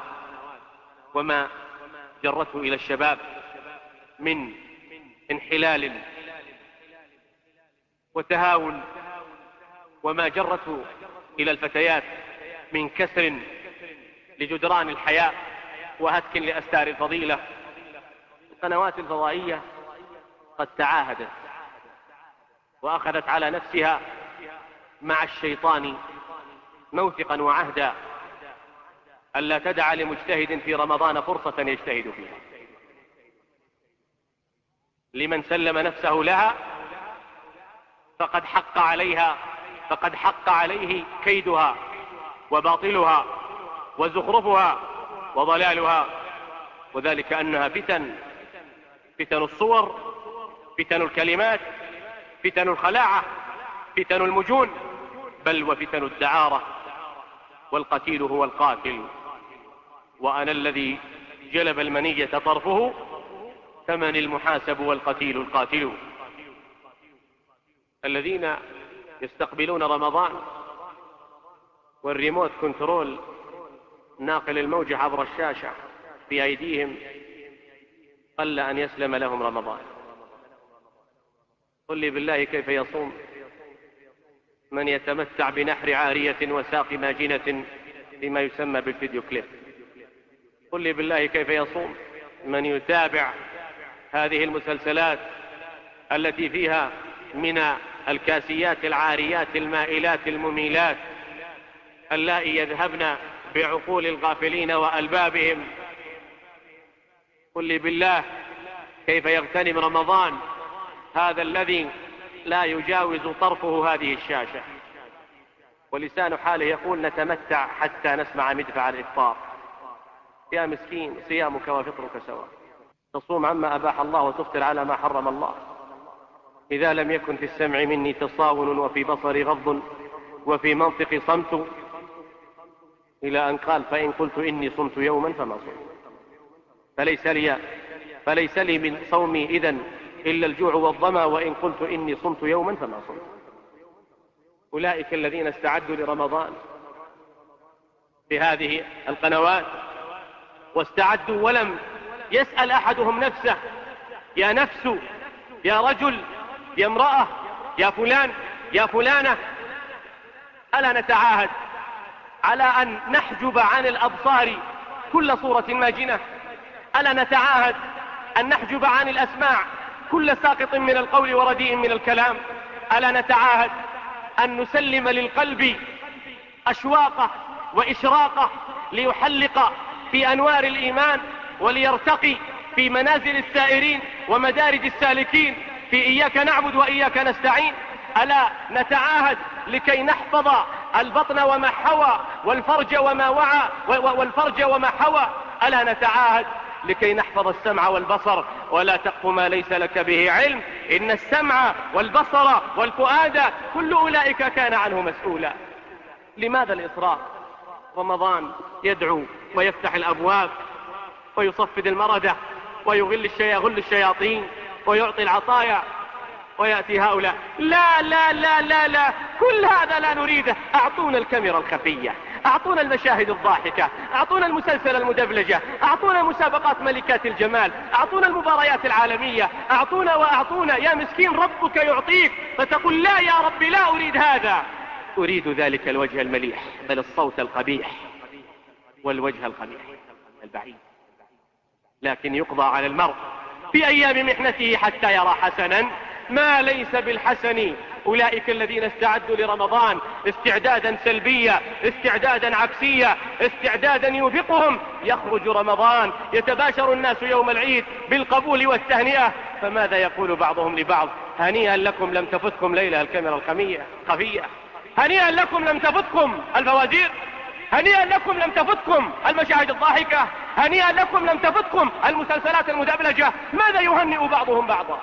وما جرته إلى الشباب من انحلال وتهاون وما جرته إلى الفتيات من كسر لجدران الحياء وهتك لأستار الفضيلة. القنوات الفضائية قد تعاهدت وأخذت على نفسها مع الشيطان موثقا وعهدا ألا تدع لمجتهد في رمضان فرصة يجتهد فيها. لمن سلم نفسه لها فقد حق عليها فقد حق عليه كيدها وباطلها وزخرفها وضلالها وذلك أنها فتن فتن الصور فتن الكلمات فتن الخلاعة فتن المجون. بل وفتن الدعارة والقتيل هو القاتل. وأنا الذي جلب المنية طرفه ثمن المحاسب والقتيل القاتل. الذين يستقبلون رمضان والريموت كنترول ناقل الموجة عبر الشاشة في أيديهم قل أن يسلم لهم رمضان. قل لي بالله كيف يصوم؟ من يتمتع بنحر عارية وساق ماجنة بما يسمى بالفيديو كليب. قل لي بالله كيف يصوم؟ من يتابع هذه المسلسلات التي فيها من الكاسيات العاريات المائلات المميلات اللائي يذهبن بعقول الغافلين وألبابهم؟ قل لي بالله كيف يغتنم رمضان هذا الذي لا يجاوز طرفه هذه الشاشة. ولسان حاله يقول نتمتع حتى نسمع مدفع الإفطار. يا مسكين صيامك وفطرك سواء تصوم عما أباح الله وتفطر على ما حرم الله. إذا لم يكن في السمع مني تصاون وفي بصري غض وفي منطقي صمت إلى أن قال فإن قلت إني صمت يوما فما صمت. فليس لي فليس لي من صومي إذا إلا الجوع والظمأ وإن قلت إني صمت يوما فما صمت. أولئك الذين استعدوا لرمضان في هذه القنوات واستعدوا ولم يسأل أحدهم نفسه يا نفس يا رجل يا امرأة يا فلان يا فلانة ألا نتعاهد على أن نحجب عن الأبصار كل صورة ماجنة؟ ألا نتعاهد أن نحجب عن الأسماع كل ساقط من القول ورديء من الكلام. ألا نتعاهد أن نسلم للقلب أشواقه وإشراقه ليحلق في أنوار الإيمان وليرتقي في منازل السائرين ومدارج السالكين في إياك نعبد وإياك نستعين. ألا نتعاهد لكي نحفظ البطن وما حوى والفرج وما وعى والفرج وما حوى. ألا نتعاهد لكي نحفظ السمع والبصر ولا تقف ما ليس لك به علم. إن السمع والبصر والفؤاد كل أولئك كان عنه مسؤولا. لماذا الإصرار رمضان يدعو ويفتح الأبواب ويصفد المردة ويغل يغل الشياطين ويعطي العطايا ويأتي هؤلاء. لا لا لا لا لا كل هذا لا نريده. أعطونا الكاميرا الخفية. أعطونا المشاهد الضاحكة أعطونا المسلسل المدبلجة أعطونا مسابقات ملكات الجمال أعطونا المباريات العالمية أعطونا وأعطونا يا مسكين ربك يعطيك فتقول لا يا ربي لا أريد هذا. أريد ذلك الوجه المليح بل الصوت القبيح والوجه القبيح البعيد. لكن يقضى على المرء في أيام محنته حتى يرى حسنا. ما ليس بالحسن أولئك الذين استعدوا لرمضان استعدادا سلبيا استعدادا عكسيا استعدادا يوفقهم. يخرج رمضان يتباشر الناس يوم العيد بالقبول والتهنئة. فماذا يقول بعضهم لبعض؟ هنيئا لكم لم تفتكم ليلة الكاميرا الخمية خفية. هنيئا لكم لم تفتكم الفوازير. هنيئا لكم لم تفتكم المشاهد الضاحكة. هنيئا لكم لم تفتكم المسلسلات المدبلجة. ماذا يهنئ بعضهم بعضا؟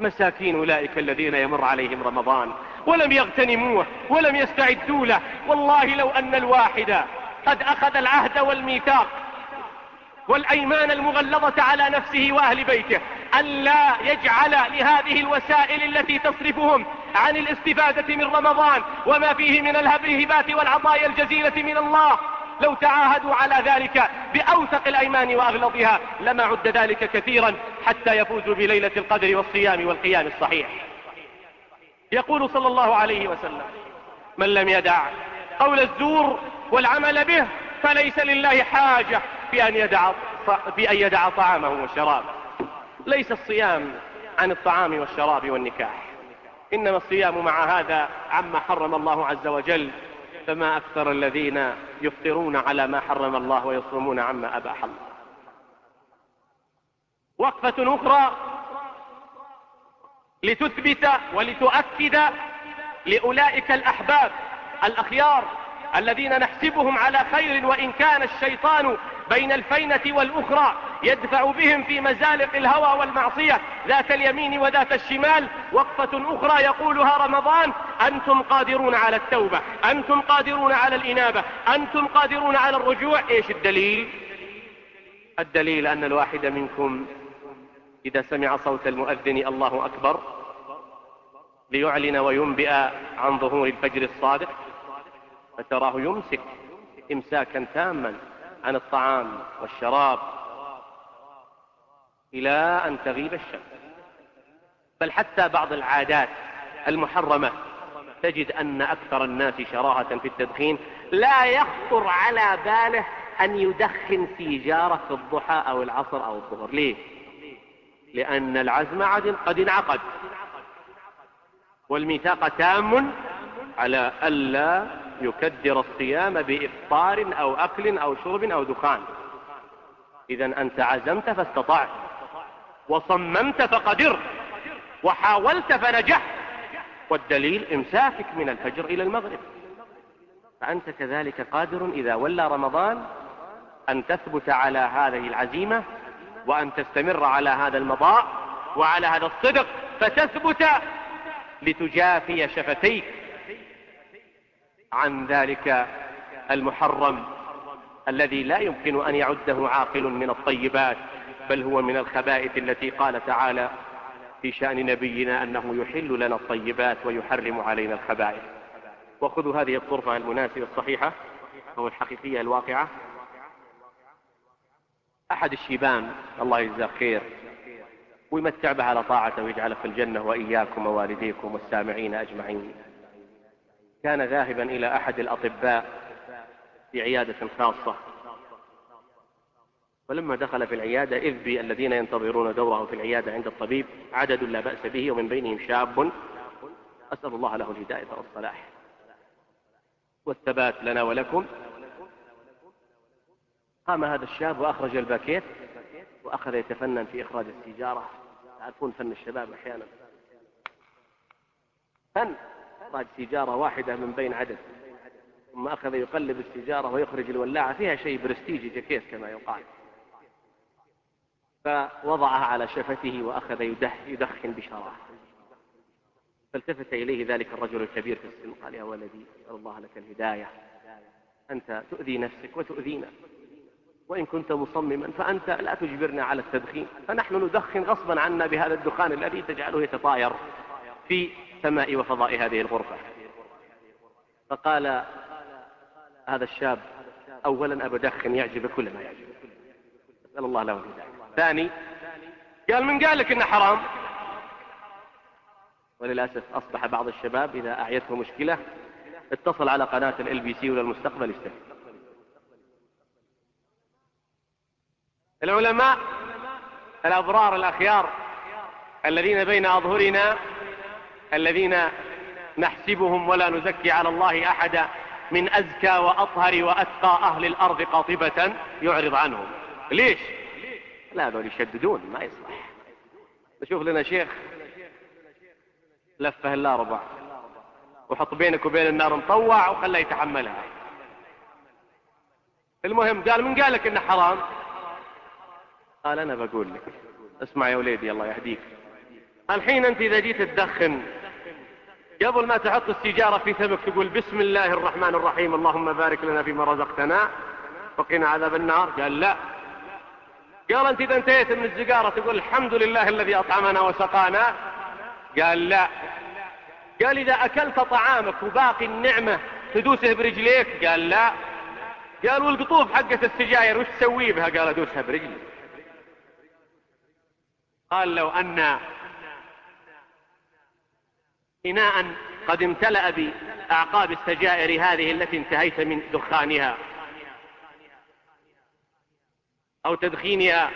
مساكين أولئك الذين يمر عليهم رمضان. ولم يغتنموه ولم يستعدوا له. والله لو أن الواحد قد أخذ العهد والميثاق والأيمان المغلظة على نفسه وأهل بيته أن لا يجعل لهذه الوسائل التي تصرفهم عن الاستفادة من رمضان وما فيه من الهبات والعطايا الجزيلة من الله. لو تعاهدوا على ذلك بأوثق الأيمان وأغلظها لما عد ذلك كثيرا حتى يفوزوا بليلة القدر والصيام والقيام الصحيح. يقول صلى الله عليه وسلم من لم يدع قول الزور والعمل به فليس لله حاجة في أن يدع, في أن يدع طعامه وشرابه ليس الصيام عن الطعام والشراب والنكاح إنما الصيام مع هذا عما حرم الله عز وجل فما أكثر الذين يفطرون على ما حرم الله ويصومون عما أباح الله. وقفة أخرى لتثبت ولتؤكد لأولئك الأحباب الأخيار الذين نحسبهم على خير وإن كان الشيطان بين الفينة والأخرى يدفع بهم في مزالق الهوى والمعصية ذات اليمين وذات الشمال وقفة أخرى يقولها رمضان أنتم قادرون على التوبة أنتم قادرون على الإنابة أنتم قادرون على الرجوع. إيش الدليل؟ الدليل أن الواحد منكم إذا سمع صوت المؤذن الله أكبر ليعلن وينبئ عن ظهور الفجر الصادق. فتراه يمسك إمساكا تاما عن الطعام والشراب إلى أن تغيب الشمس. بل حتى بعض العادات المحرمة تجد أن أكثر الناس شراهة في التدخين. لا يخطر على باله أن يدخن سيجارة في الضحى أو العصر أو الظهر. ليه؟ لأن العزم قد انعقد. والميثاق تام على ألا يكدر الصيام بإفطار أو أكل أو شرب أو دخان. إذا أنت عزمت فاستطعت. وصممت فقدرت وحاولت فنجحت. والدليل إمساكك من الفجر إلى المغرب. فأنت كذلك قادر إذا ولى رمضان أن تثبت على هذه العزيمة وأن تستمر على هذا المضاء وعلى هذا الصدق فتثبت لتجافي شفتيك. عن ذلك المحرم الذي لا يمكن أن يعده عاقل من الطيبات بل هو من الخبائث التي قال تعالى في شأن نبينا أنه يحل لنا الطيبات ويحرم علينا الخبائث. وخذوا هذه الطرفة المناسبة الصحيحة أو الحقيقية الواقعة. أحد الشيبان الله يجزاه خير ويمتع به على طاعته ويجعله في الجنة وإياكم ووالديكم والسامعين أجمعين. كان ذاهبا إلى أحد الأطباء في عيادة خاصة. ولما دخل في العيادة إذ بالذين ينتظرون دوره في العيادة عند الطبيب عدد لا بأس به ومن بينهم شاب. أسأل الله له الهداية والصلاح. والثبات لنا ولكم. قام هذا الشاب وأخرج الباكيت وأخذ يتفنن في إخراج السيجارة. تعرفون فن الشباب أحيانا. فن. إخراج سيجارة واحدة من بين عدد. ثم أخذ يقلب السيجارة ويخرج الولاعة. فيها شيء برستيجي جكيس كما يقال. فوضعها على شفته وأخذ يدخن بشراه فالتفت إليه ذلك الرجل الكبير في السن. قال يا ولدي أسأل الله لك الهداية. أنت تؤذي نفسك وتؤذينا. وإن كنت مصمما فأنت لا تجبرنا على التدخين. فنحن ندخن غصبا عنا بهذا الدخان الذي تجعله يتطاير في سماء وفضاء هذه الغرفة. فقال هذا الشاب أولا أبدخن يعجب كل ما يعجب. أسأل الله له الهداية. ثاني قال من قال لك إنه حرام؟ وللأسف أصبح بعض الشباب إذا أعيته مشكلة اتصل على قناة ال بي سي ولا المستقبل يستفيد. العلماء الأبرار الأخيار الذين بين أظهرنا الذين نحسبهم ولا نزكي على الله أحدا من أزكى وأطهر وأتقى أهل الأرض قاطبة يعرض عنهم. ليش؟ لا هذول يشددون ما يصلح. نشوف لنا شيخ لفه الاربع وحط بينك وبين النار مطوع وخلاه يتحملها. المهم قال من قال لك إنه حرام؟ قال أنا بقول لك. اسمع يا وليدي الله يهديك. الحين أنت إذا جيت تدخن قبل ما تحط السيجارة في فمك تقول بسم الله الرحمن الرحيم اللهم بارك لنا فيما رزقتنا. وقنا عذاب النار. قال لا. قال انت إذا انتهيت من السيجارة تقول الحمد لله الذي أطعمنا وسقانا. قال لا. قال إذا أكلت طعامك وباقي النعمة تدوسه برجليك؟ قال لا. قال والقطوف حقة السجاير وش تسوي بها؟ قال أدوسها برجلي. قال لو أن إناء قد امتلأ بأعقاب السجائر هذه التي انتهيت من دخانها أو تدخينها.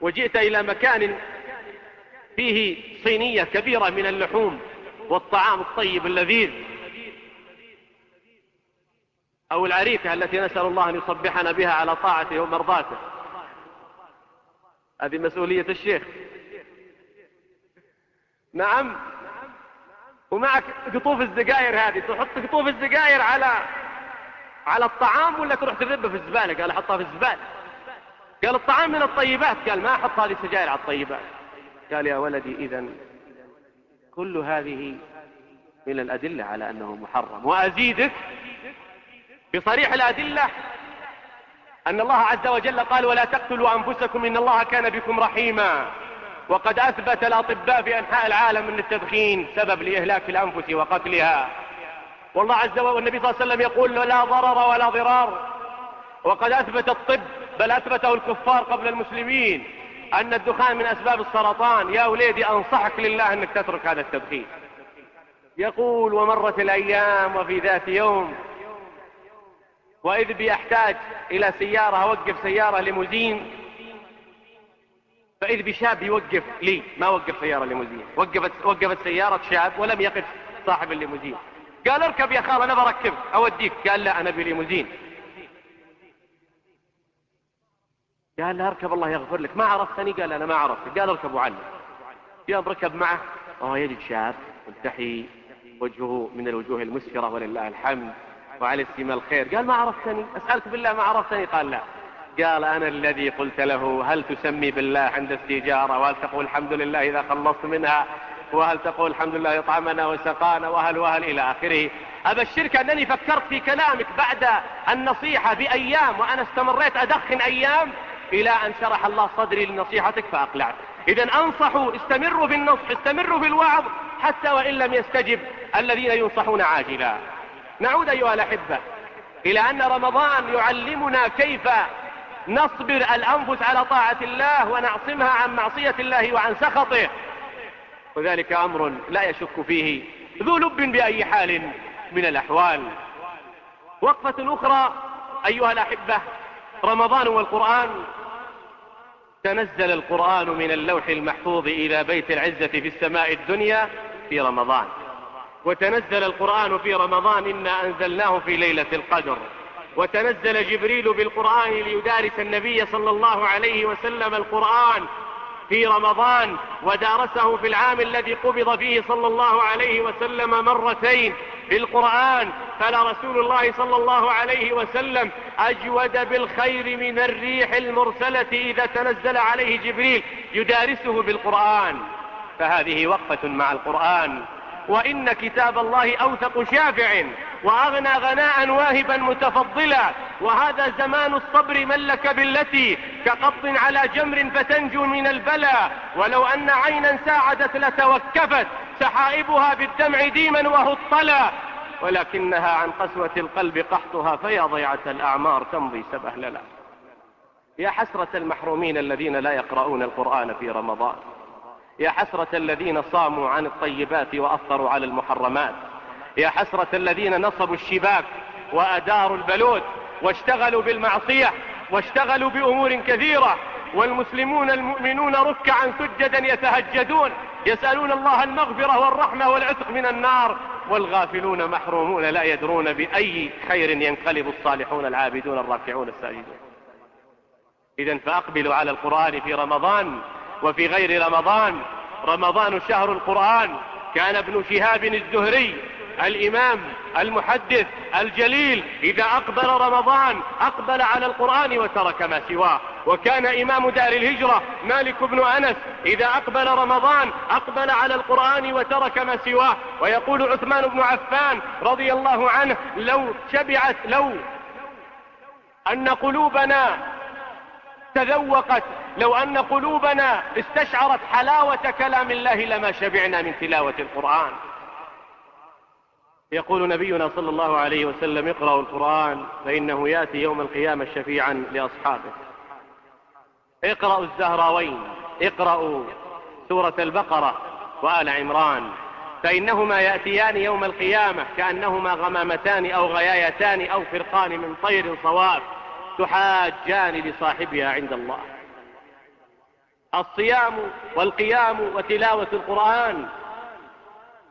وجئت إلى مكان فيه صينية كبيرة من اللحوم والطعام الطيب اللذيذ أو العريكة التي نسأل الله أن يصبحنا بها على طاعته ومرضاته. هذه مسؤولية الشيخ. نعم ومعك قطوف الزقاير هذه تحط قطوف الزقاير على على الطعام ولا تروح تذبه في الزبالة؟ قال أحطها في الزبالة. قال الطعام من الطيبات؟ قال ما أحط هذه السجاير على الطيبات. قال يا ولدي اذا كل هذه من الأدلة على أنه محرم. وأزيدك بصريح الأدلة أن الله عز وجل قال ولا تقتلوا أنفسكم إن الله كان بكم رحيما وقد أثبت الأطباء في أنحاء العالم أن التدخين سبب لإهلاك الأنفس وقتلها. والله عز وجل والنبي صلى الله عليه وسلم يقول لا ضرر ولا ضرار. وقد أثبت الطب بل أثبته الكفار قبل المسلمين أن الدخان من أسباب السرطان. يا وليدي أنصحك لله أنك تترك هذا التدخين. يقول ومرت الأيام وفي ذات يوم. وإذ بي أحتاج إلى سيارة أوقف سيارة لمزين فإذ بشاب يوقف لي ما وقف سيارة ليموزين. وقفت, وقفت سيارة شاب ولم يقف صاحب الليموزين. قال اركب يا خال أنا بركب. أوديك. قال لا أنا بليموزين. قال لا اركب الله يغفر لك. ما عرفتني؟ قال أنا ما عرفتك قال اركب وعلم. يوم ركب معه وهو يجد شاب ملتحي وجهه من الوجوه المسفرة ولله الحمد وعلى السماء الخير. قال ما عرفتني؟ أسألك بالله ما عرفتني؟ قال لا. قال أنا الذي قلت له هل تسمي بالله عند السجارة وهل تقول الحمد لله إذا خلصت منها؟ وهل تقول الحمد لله يطعمنا وسقانا؟ وهل وهل إلى آخره؟ أبشرك أنني فكرت في كلامك بعد النصيحة بأيام وأنا استمريت أدخن أيام إلى أن شرح الله صدري لنصيحتك فأقلعت. إذا أنصحوا استمروا بالنصح استمروا بالوعظ حتى وإن لم يستجب الذين ينصحون عاجلا. نعود أيها الأحبة إلى أن رمضان يعلمنا كيف نصبر الأنفس على طاعة الله ونعصمها عن معصية الله وعن سخطه. وذلك أمر لا يشك فيه ذو لب بأي حال من الأحوال. وقفة أخرى أيها الأحبة رمضان والقرآن. تنزل القرآن من اللوح المحفوظ إلى بيت العزة في السماء الدنيا في رمضان. وتنزل القرآن في رمضان إنا أنزلناه في ليلة القدر. وتنزل جبريل بالقرآن ليدارس النبي صلى الله عليه وسلم القرآن في رمضان ودارسه في العام الذي قبض فيه صلى الله عليه وسلم مرتين بالقرآن. فلا رسول الله صلى الله عليه وسلم أجود بالخير من الريح المرسلة إذا تنزل عليه جبريل يدارسه بالقرآن. فهذه وقفة مع القرآن. وإن كتاب الله أوثق شافع. وأغنى غناء واهبا متفضلا. وهذا زمان الصبر من لك بالتي كقط على جمر فتنجو من البلاء ولو أن عينا ساعدت لتوكفت سحائبها بالدمع ديما وهطلا. ولكنها عن قسوة القلب قحطها فيا ضيعة الأعمار تمضي سبهللا يا حسرة المحرومين الذين لا يقرؤون القرآن في رمضان. يا حسرة الذين صاموا عن الطيبات وأفطروا على المحرمات. يا حسرة الذين نصبوا الشباك وأداروا البلود واشتغلوا بالمعصية واشتغلوا بأمور كثيرة والمسلمون المؤمنون ركعا سجدا يتهجدون يسألون الله المغفرة والرحمة والعتق من النار والغافلون محرومون لا يدرون بأي خير ينقلب الصالحون العابدون الراكعون الساجدون. إذا فأقبلوا على القرآن في رمضان وفي غير رمضان. رمضان شهر القرآن. كان ابن شهاب الزهري الإمام المحدث الجليل إذا أقبل رمضان أقبل على القرآن وترك ما سواه. وكان إمام دار الهجرة مالك بن أنس إذا أقبل رمضان أقبل على القرآن وترك ما سواه. ويقول عثمان بن عفان رضي الله عنه لو شبعت لو أن قلوبنا تذوقت لو أن قلوبنا استشعرت حلاوة كلام الله لما شبعنا من تلاوة القرآن. يقول نبينا صلى الله عليه وسلم اقرأوا القرآن فإنه يأتي يوم القيامة شفيعا لأصحابه. اقرأوا الزهراوين اقرأوا سورة البقرة وآل عمران فإنهما يأتيان يوم القيامة كأنهما غمامتان أو غيايتان أو فرقان من طير صواب تحاجان لصاحبها عند الله. الصيام والقيام وتلاوة القرآن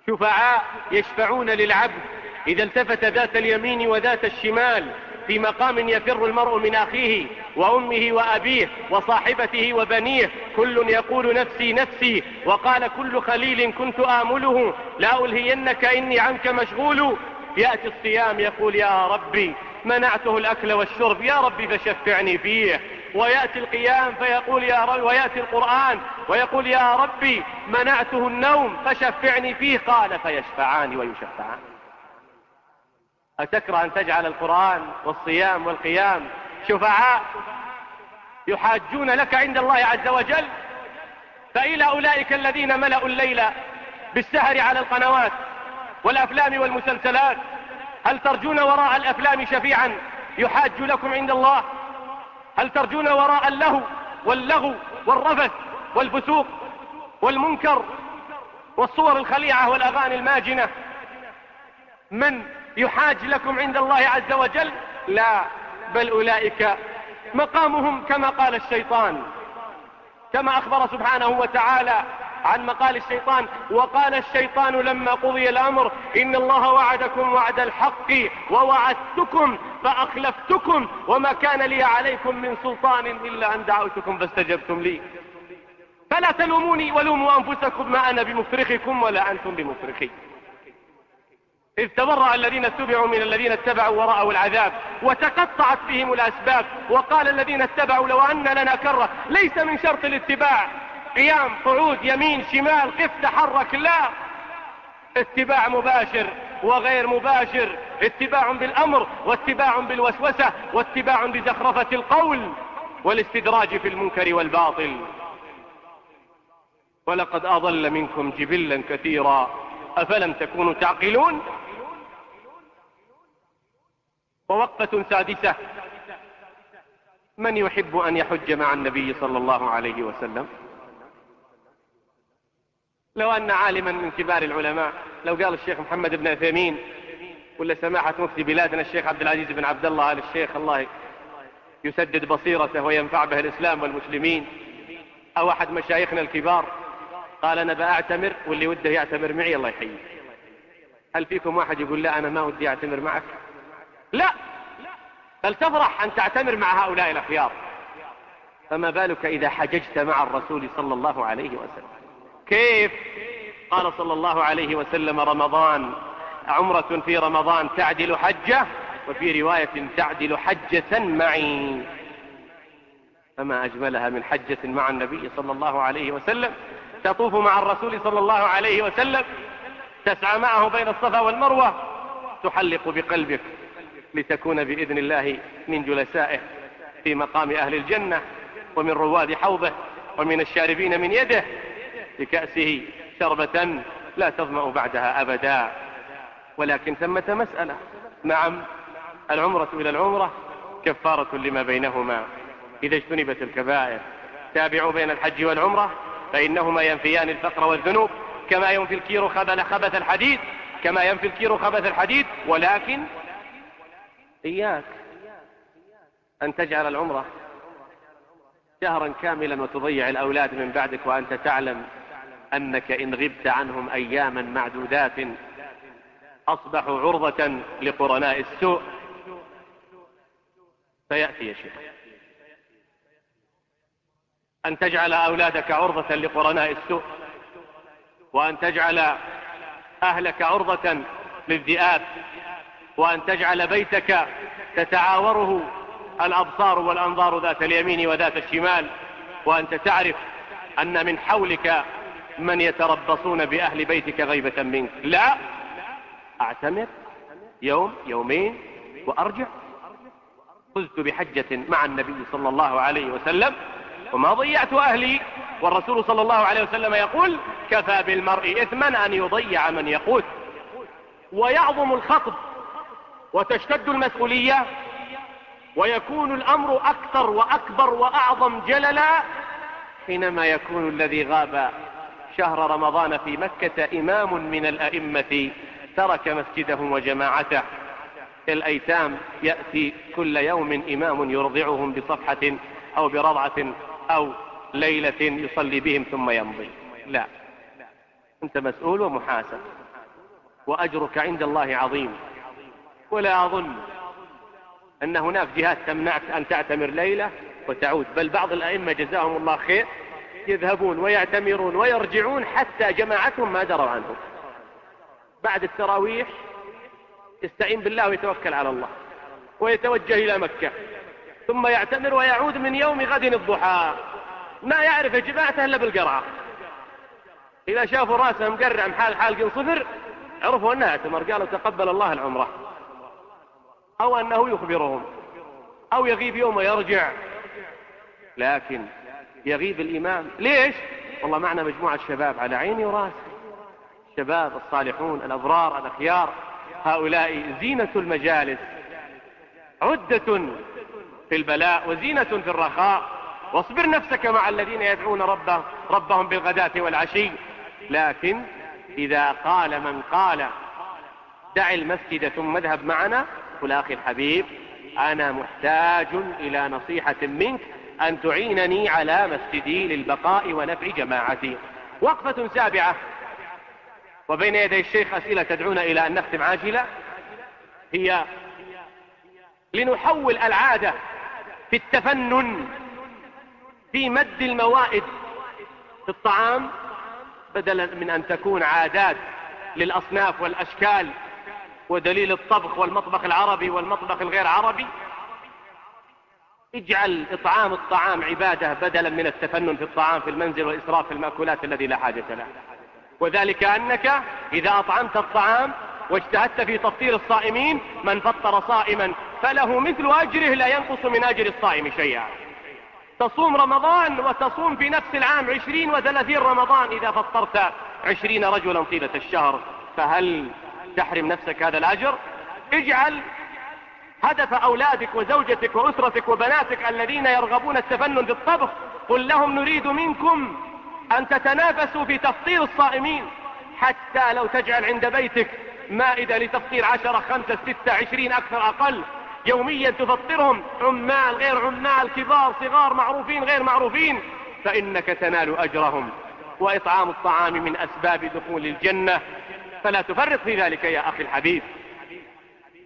شفعاء يشفعون للعبد. إذا التفت ذات اليمين وذات الشمال في مقام يفر المرء من أخيه وأمه وأبيه وصاحبته وبنيه. كل يقول نفسي نفسي. وقال كل خليل كنت آمله. لا ألهينك إني عنك مشغول. يأتي الصيام يقول يا ربي منعته الأكل والشرب. يا ربي فشفعني فيه. ويأتي القيام فيقول يا رب ويأتي القرآن ويقول يا ربي منعته النوم فشفعني فيه قال فيشفعان ويشفعان. أتكره أن تجعل القرآن والصيام والقيام شفعاء يحاجون لك عند الله عز وجل؟ فإلى أولئك الذين ملأوا الليل بالسهر على القنوات والأفلام والمسلسلات هل ترجون وراء الأفلام شفيعا يحاج لكم عند الله؟ هل ترجون وراء اللهو واللغو والرفث والفسوق والمنكر والصور الخليعة والأغاني الماجنة؟ من يحاج لكم عند الله عز وجل؟ لا بل أولئك مقامهم كما قال الشيطان كما أخبر سبحانه وتعالى عن مقال الشيطان وقال الشيطان لما قضي الأمر إن الله وعدكم وعد الحق ووعدتكم فأخلفتكم وما كان لي عليكم من سلطان إلا أن دعوتكم فاستجبتم لي. فلا تلوموني ولوموا أنفسكم ما أنا بمفرخكم ولا أنتم بمفرخي. إذ تبرأ الذين اتبعوا من الذين اتبعوا ورأوا العذاب وتقطعت بهم الأسباب وقال الذين اتبعوا لو أن لنا كرة ليس من شرط الاتباع. قيام قعود يمين شمال قف تحرك لا. اتباع مباشر وغير مباشر اتباع بالأمر واتباع بالوسوسة واتباع بزخرفة القول والاستدراج في المنكر والباطل. ولقد أضل منكم جبلا كثيرا أفلم تكونوا تعقلون؟ ووقفة سادسة. من يحب أن يحج مع النبي صلى الله عليه وسلم؟ لو أن عالما من كبار العلماء لو قال الشيخ محمد بن عثيمين ولا سماحة مفتي بلادنا الشيخ عبد العزيز بن عبد الله آل الشيخ الله يسدد بصيرته وينفع به الإسلام والمسلمين. أو أحد مشايخنا الكبار قال أنا بأعتمر واللي وده يعتمر معي الله يحييه. هل فيكم واحد يقول لا أنا ما ودي أعتمر معك؟ لا. بل تفرح أن تعتمر مع هؤلاء الأخيار. فما بالك إذا حججت مع الرسول صلى الله عليه وسلم؟ كيف؟ قال صلى الله عليه وسلم رمضان عمرة في رمضان تعدل حجة وفي رواية تعدل حجة معي. فما أجملها من حجة مع النبي صلى الله عليه وسلم. تطوف مع الرسول صلى الله عليه وسلم. تسعى معه بين الصفا والمروة. تحلق بقلبك لتكون بإذن الله من جلسائه في مقام أهل الجنة ومن رواد حوضه ومن الشاربين من يده. بكأسه شربة لا تظمأ بعدها أبدا. ولكن ثمة مسألة. نعم العمرة إلى العمرة كفارة لما بينهما. إذا اجتنبت الكبائر. تابعوا بين الحج والعمرة فإنهما ينفيان الفقر والذنوب كما ينفي الكير خبل خبث الحديد كما ينفي الكير خبث الحديد. ولكن إياك أن تجعل العمرة شهرا كاملا وتضيع الأولاد من بعدك وأنت تعلم أنك إن غبت عنهم أياما معدودات أصبحوا عرضة لقرناء السوء سيأتي يا شيخ. أن تجعل أولادك عرضة لقرناء السوء وأن تجعل أهلك عرضة للذئاب وأن تجعل بيتك تتعاوره الأبصار والأنظار ذات اليمين وذات الشمال وأنت تعرف أن من حولك من يتربصون بأهل بيتك غيبة منك؟ لا. أعتمر. يوم يومين. وأرجع. فزت بحجة مع النبي صلى الله عليه وسلم وما ضيعت أهلي. والرسول صلى الله عليه وسلم يقول كفى بالمرء إثما أن يضيع من يقوت ويعظم الخطب وتشتد المسؤولية ويكون الأمر أكثر وأكبر وأعظم جللا حينما يكون الذي غاب شهر رمضان في مكة إمام من الأئمة ترك مسجده وجماعته. الأيتام يأتي كل يوم إمام يرضعهم بصفحة أو برضعة أو ليلة يصلي بهم ثم يمضي. لا. أنت مسؤول ومحاسب. وأجرك عند الله عظيم. ولا أظن أن هناك جهات تمنعك أن تعتمر ليلة وتعود. بل بعض الأئمة جزاهم الله خير يذهبون ويعتمرون ويرجعون حتى جماعتهم ما دروا عنهم. بعد التراويح يستعين بالله ويتوكل على الله ويتوجه إلى مكة. ثم يعتمر ويعود من يوم غد الضحى. ما يعرف جماعته إلا بالقرعة إذا شافوا رأسه مقرع محال حالق صفر عرفوا أنه اعتمر. قالوا تقبل الله العمرة. أو أنه يخبرهم. أو يغيب يوم ويرجع. لكن يغيب الإمام ليش؟ والله معنا مجموعة شباب على عيني وراسي. الشباب الصالحون الأبرار الأخيار. هؤلاء زينة المجالس. عدة في البلاء وزينة في الرخاء. واصبر نفسك مع الذين يدعون ربه ربهم بالغداة والعشي. لكن إذا قال من قال دع المسجد ثم اذهب معنا. قل أخي الحبيب أنا محتاج إلى نصيحة منك أن تعينني على مسجدي للبقاء ونفع جماعتي. وقفة سابعة. وبين يدي الشيخ أسئلة تدعونا إلى أن نختم عاجلة هي لنحول العادة في التفنن في مد الموائد في الطعام بدلا من أن تكون عادات للأصناف والأشكال ودليل الطبخ والمطبخ العربي والمطبخ الغير عربي. اجعل إطعام الطعام عبادة بدلا من التفنن في الطعام في المنزل والإسراف في المأكولات الذي لا حاجة له. وذلك أنك إذا أطعمت الطعام واجتهدت في تفطير الصائمين من فطر صائما فله مثل أجره لا ينقص من أجر الصائم شيئا. تصوم رمضان وتصوم في نفس العام عشرين وثلاثين رمضان إذا فطرت عشرين رجلا طيلة الشهر فهل تحرم نفسك هذا الأجر؟ اجعل هدف أولادك وزوجتك وأسرتك وبناتك الذين يرغبون التفنن في الطبخ قل لهم نريد منكم أن تتنافسوا في تفطير الصائمين. حتى لو تجعل عند بيتك مائدة لتفطير عشرة خمسة ستة عشرين أكثر أقل. يوميا تفطرهم عمال غير عمال كبار صغار معروفين غير معروفين. فإنك تنال أجرهم. وإطعام الطعام من أسباب دخول الجنة. فلا تفرط في ذلك يا أخي الحبيب.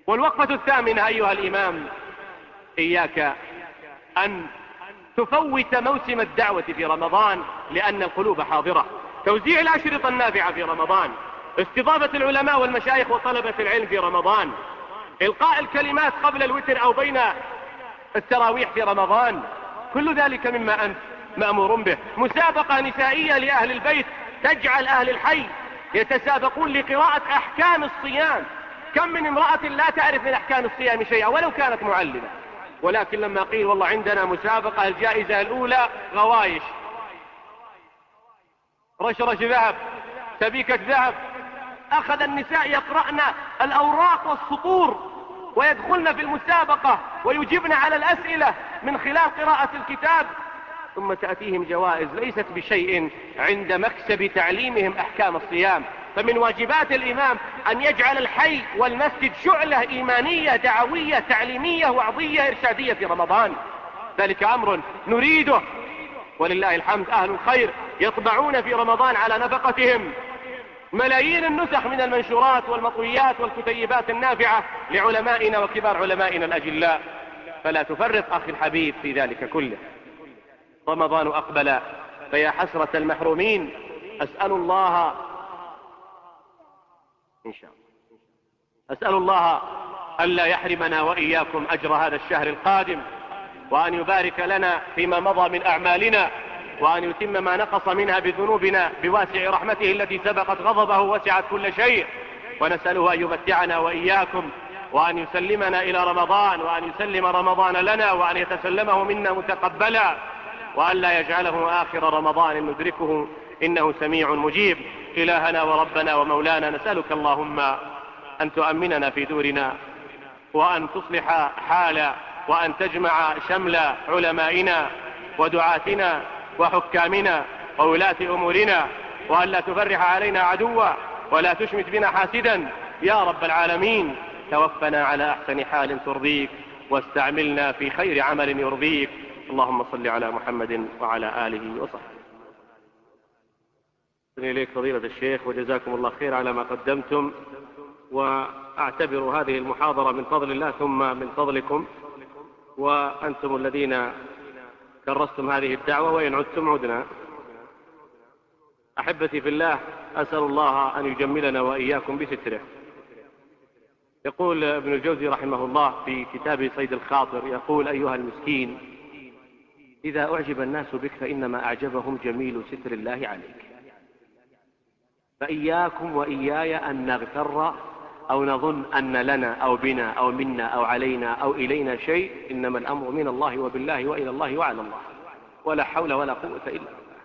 والوقفة الثامنة أيها الإمام إياك أن تفوت موسم الدعوة في رمضان لأن القلوب حاضرة. توزيع الأشرطة النافعة في رمضان استضافة العلماء والمشايخ وطلبة العلم في رمضان إلقاء الكلمات قبل الوتر أو بين التراويح في رمضان كل ذلك مما أنت مأمور به. مسابقة نسائية لأهل البيت تجعل أهل الحي يتسابقون لقراءة أحكام الصيام. كم من امرأة لا تعرف من أحكام الصيام شيئا ولو كانت معلمة. ولكن لما قيل والله عندنا مسابقة الجائزة الأولى غوايش. رشرش ذهب سبيكة ذهب. أخذ النساء يقرأن الأوراق والسطور ويدخلن في المسابقة ويجبن على الأسئلة من خلال قراءة الكتاب. ثم تأتيهم جوائز ليست بشيء عند مكسب تعليمهم أحكام الصيام. فمن واجبات الإمام أن يجعل الحي والمسجد شعلة إيمانية دعوية تعليمية وعظية إرشادية في رمضان. ذلك أمر نريده. ولله الحمد أهل الخير يطبعون في رمضان على نفقتهم. ملايين النسخ من المنشورات والمطويات والكتيبات النافعة لعلمائنا وكبار علمائنا الأجلاء. فلا تفرط أخي الحبيب في ذلك كله. رمضان أقبل. فيا حسرة المحرومين أسأل الله إن شاء الله. أسأل الله ألا يحرمنا وإياكم أجر هذا الشهر القادم وأن يبارك لنا فيما مضى من أعمالنا وأن يتم ما نقص منها بذنوبنا بواسع رحمته التي سبقت غضبه وسعت كل شيء. ونسأله أن يمتعنا وإياكم وأن يسلمنا إلى رمضان وأن يسلم رمضان لنا وأن يتسلمه منا متقبلا وأن لا يجعله آخر رمضان ندركه إنه سميع مجيب. إلهنا وربنا ومولانا نسألك اللهم أن تؤمننا في دورنا وأن تصلح حال وأن تجمع شمل علمائنا ودعاتنا وحكامنا وولاة أمورنا وأن لا تفرح علينا عدوا ولا تشمت بنا حاسدا. يا رب العالمين توفنا على أحسن حال ترضيك واستعملنا في خير عمل يرضيك. اللهم صل على محمد وعلى آله وصحبه. إليك فضيلة الشيخ وجزاكم الله خير على ما قدمتم. وأعتبر هذه المحاضرة من فضل الله ثم من فضلكم. وأنتم الذين كرستم هذه الدعوة وإن عدتم عدنا. أحبتي في الله أسأل الله أن يجملنا وإياكم بستره. يقول ابن الجوزي رحمه الله في كتابه صيد الخاطر يقول أيها المسكين إذا أعجب الناس بك فإنما أعجبهم جميل ستر الله عليك. فإياكم وإياي أن نغتر أو نظن أن لنا أو بنا أو منا أو علينا أو إلينا شيء إنما الأمر من الله وبالله وإلى الله وعلى الله. ولا حول ولا قوة إلا بالله.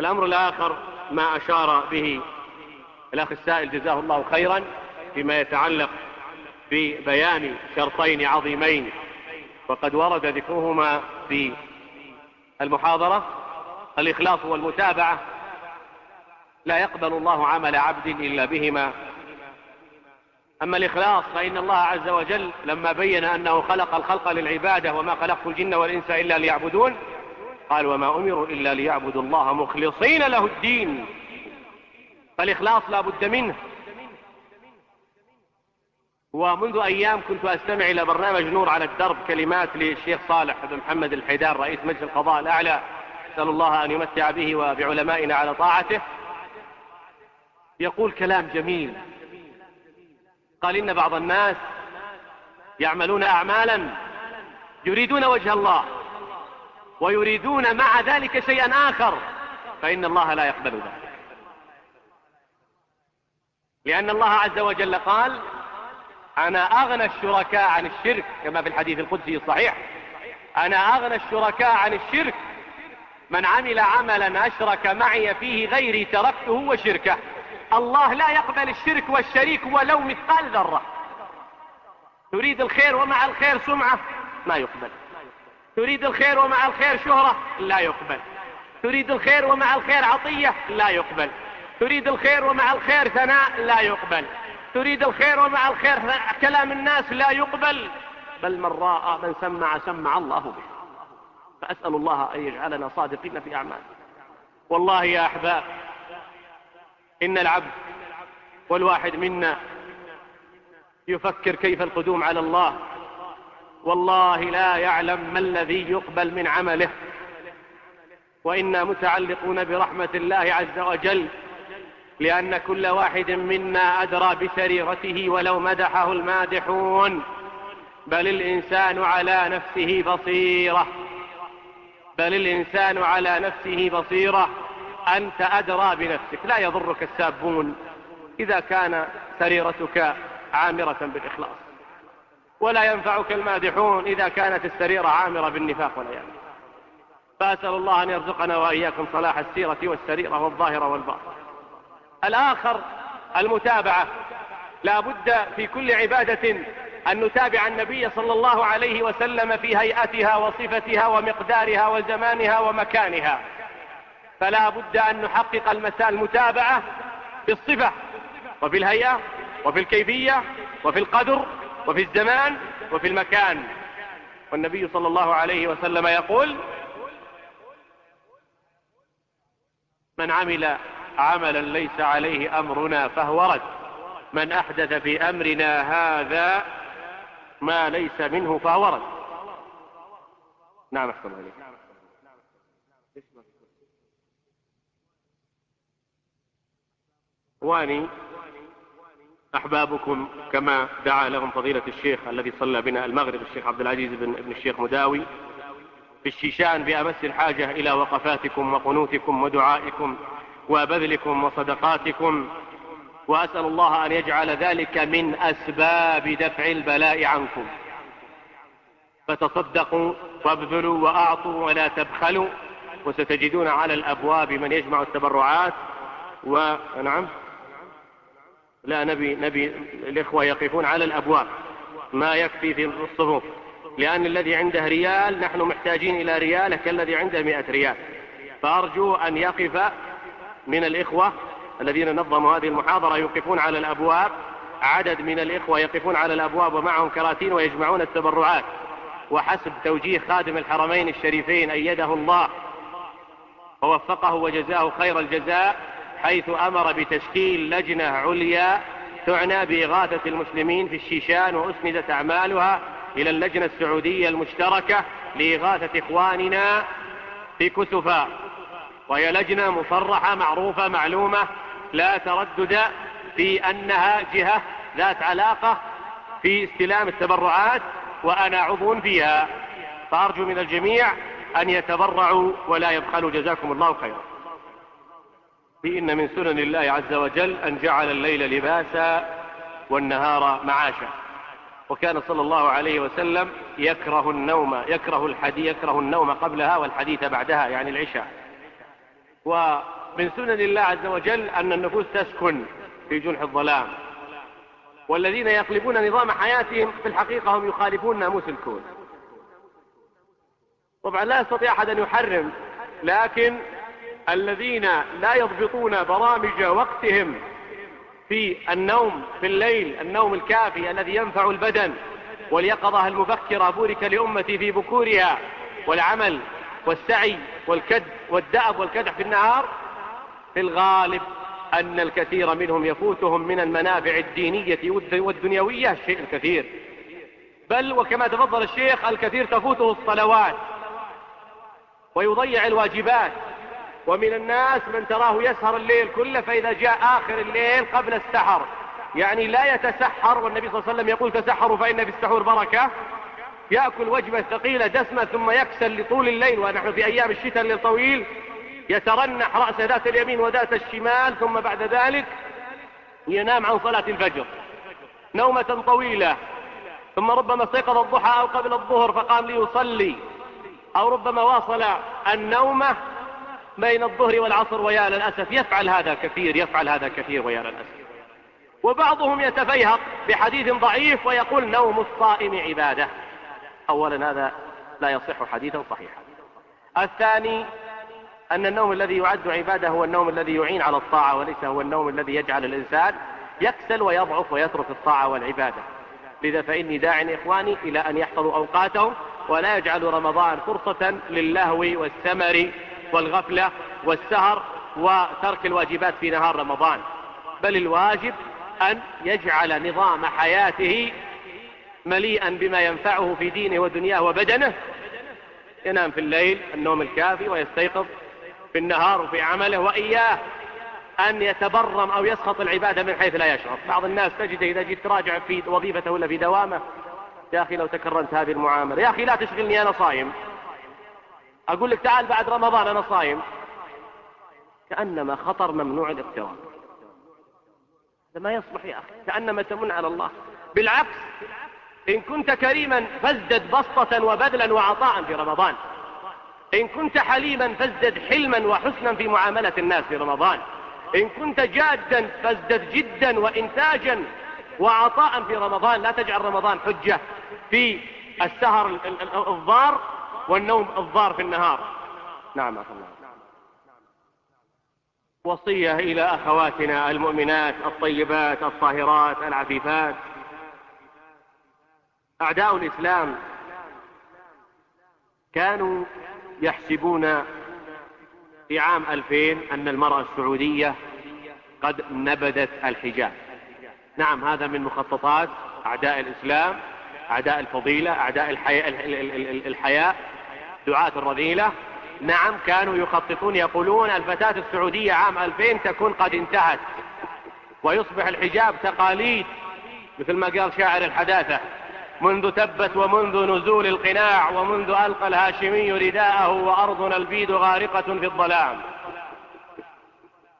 الأمر الآخر ما أشار به الأخ السائل جزاه الله خيرا فيما يتعلق ببيان شرطين عظيمين. وقد ورد ذكرهما في المحاضرة. الإخلاص والمتابعة لا يقبل الله عمل عبد إلا بهما. أما الإخلاص فإن الله عز وجل لما بين أنه خلق الخلق للعبادة وما خلقت الجن والإنس إلا ليعبدون قال وما أمروا إلا ليعبدوا الله مخلصين له الدين. فالإخلاص لا بد منه. ومنذ أيام كنت أستمع إلى برنامج نور على الدرب كلمات للشيخ صالح بن محمد الحيدان رئيس مجلس القضاء الأعلى. أسأل الله أن يمتع به وبعلمائنا على طاعته. يقول كلام جميل. قال إن بعض الناس يعملون أعمالا يريدون وجه الله ويريدون مع ذلك شيئا آخر فإن الله لا يقبل ذلك. لأن الله عز وجل قال أنا أغنى الشركاء عن الشرك كما في الحديث القدسي الصحيح. أنا أغنى الشركاء عن الشرك من عمل عملا أشرك معي فيه غيري تركته وشركه. الله لا يقبل الشرك والشريك ولو مثقال ذرة. تريد الخير ومع الخير سمعة؟ ما يقبل. تريد الخير ومع الخير شهرة؟ لا يقبل. تريد الخير ومع الخير عطية؟ لا يقبل. تريد الخير ومع الخير ثناء؟ لا يقبل. تريد الخير ومع الخير كلام الناس لا يقبل. بل من راى من سمع سمع الله به. فأسأل الله أن يجعلنا صادقين في أعمالنا. والله يا أحباب إن العبد والواحد منا يفكر كيف القدوم على الله. والله لا يعلم ما الذي يقبل من عمله. وإنا متعلقون برحمة الله عز وجل لأن كل واحد منا أدرى بسريرته ولو مدحه المادحون. بل الإنسان على نفسه بصيرة. بل الإنسان على نفسه بصيرة. أنت أدرى بنفسك لا يضرك السابون إذا كان سريرتك عامرة بالإخلاص. ولا ينفعك المادحون إذا كانت السريرة عامرة بالنفاق والعياذ فأسأل الله أن يرزقنا وإياكم صلاح السيرة والسريرة والظاهرة والباطن. الآخر المتابعة. لا بد في كل عبادة أن نتابع النبي صلى الله عليه وسلم في هيئتها وصفتها ومقدارها وزمانها ومكانها. فلا بد أن نحقق المتابعة في الصفة وفي الهيئة وفي الكيفية وفي القدر وفي الزمان وفي المكان. والنبي صلى الله عليه وسلم يقول من عمل عملا ليس عليه أمرنا فهو رد. من أحدث في أمرنا هذا ما ليس منه فهو رد. نعم أحسن عليك إخواني أحبابكم كما دعا لهم فضيلة الشيخ الذي صلى بنا المغرب الشيخ عبد العزيز بن ابن الشيخ مداوي في الشيشان بأمس الحاجة إلى وقفاتكم وقنوتكم ودعائكم وبذلكم وصدقاتكم وأسأل الله أن يجعل ذلك من أسباب دفع البلاء عنكم. فتصدقوا وابذلوا وأعطوا ولا تبخلوا وستجدون على الأبواب من يجمع التبرعات ونعم لا نبي, نبي الإخوة يقفون على الأبواب ما يكفي في الصفوف لأن الذي عنده ريال نحن محتاجين إلى ريال كالذي عنده مئة ريال. فأرجو أن يقف من الإخوة الذين نظموا هذه المحاضرة يوقفون على الأبواب. عدد من الإخوة يقفون على الأبواب ومعهم كراتين ويجمعون التبرعات. وحسب توجيه خادم الحرمين الشريفين أيده الله ووفقه وجزاه خير الجزاء. حيث أمر بتشكيل لجنة عليا تعنى بإغاثة المسلمين في الشيشان وأسندت أعمالها إلى اللجنة السعودية المشتركة لإغاثة إخواننا في كسفا وهي لجنة مصرحة معروفة معلومة لا تردد في أنها جهة ذات علاقة في استلام التبرعات وأنا عضو فيها. فأرجو من الجميع أن يتبرعوا ولا يبخلوا جزاكم الله خيرا. إن من سنن الله عز وجل أن جعل الليل لباسا والنهار معاشا. وكان صلى الله عليه وسلم يكره النوم يكره الحديث يكره النوم قبلها والحديث بعدها يعني العشاء. ومن سنن الله عز وجل أن النفوس تسكن في جنح الظلام. والذين يقلبون نظام حياتهم في الحقيقة هم يخالفون ناموس الكون. طبعا لا يستطيع أحد أن يحرم لكن الذين لا يضبطون برامج وقتهم في النوم في الليل النوم الكافي الذي ينفع البدن واليقظة المبكرة بورك لأمتي في بكورها والعمل والسعي والكد والدأب والكدح في النهار في الغالب أن الكثير منهم يفوتهم من المنافع الدينية والدنيوية الشيء الكثير. بل وكما تفضل الشيخ الكثير تفوته الصلوات ويضيع الواجبات. ومن الناس من تراه يسهر الليل كله فإذا جاء آخر الليل قبل السحر يعني لا يتسحر والنبي صلى الله عليه وسلم يقول تسحروا فإن في السحور بركة. يأكل وجبة ثقيلة دسمة ثم يكسل لطول الليل ونحن في أيام الشتاء الليل طويل يترنح رأس ذات اليمين وذات الشمال ثم بعد ذلك ينام عن صلاة الفجر. نومة طويلة ثم ربما استيقظ الضحى أو قبل الظهر فقام ليصلي أو ربما واصل النومة بين الظهر والعصر ويا للأسف. يفعل هذا كثير يفعل هذا كثير ويا للأسف. وبعضهم يتفيهق بحديث ضعيف ويقول نوم الصائم عبادة. أولا هذا لا يصح حديثا صحيحا. الثاني أن النوم الذي يعد عبادة هو النوم الذي يعين على الطاعة وليس هو النوم الذي يجعل الإنسان يكسل ويضعف ويترك الطاعة والعبادة. لذا فإني داع إخواني إلى أن يحفظوا أوقاتهم ولا يجعلوا رمضان فرصة للهو والسمر والغفلة والسهر وترك الواجبات في نهار رمضان. بل الواجب أن يجعل نظام حياته مليئا بما ينفعه في دينه ودنياه وبدنه. ينام في الليل النوم الكافي ويستيقظ في النهار وفي عمله وإياه أن يتبرم أو يسخط العبادة من حيث لا يشعر. بعض الناس تجده إذا جيت تراجع في وظيفته ولا في دوامه يا أخي لو تكرمت هذه المعاملة يا أخي لا تشغلني أنا صايم. أقول لك تعال بعد رمضان أنا صايم. كأنما خطر ممنوع الاقتراب. هذا ما يصلح يا أخي. كأنما تمن على الله. بالعكس إن كنت كريما فازدد بسطة وبذلا وعطاء في رمضان. إن كنت حليما فازدد حلما وحسنا في معاملة الناس في رمضان. إن كنت جادا فازدد جدا وإنتاجا وعطاء في رمضان. لا تجعل رمضان حجة في السهر الضار والنوم الضار في النهار. نعم أخي الله. وصية إلى أخواتنا المؤمنات الطيبات الطاهرات العفيفات. أعداء الإسلام كانوا يحسبون في عام 2000 أن المرأة السعودية قد نبذت الحجاب. نعم هذا من مخططات أعداء الإسلام أعداء الفضيلة أعداء الحياء دعاة الرذيلة. نعم كانوا يخططون يقولون الفتاة السعودية عام 2000 تكون قد انتهت. ويصبح الحجاب تقاليد مثل ما قال شاعر الحداثة. منذ تبت ومنذ نزول القناع ومنذ ألقى الهاشمي رداءه وأرضنا البيد غارقة في الظلام.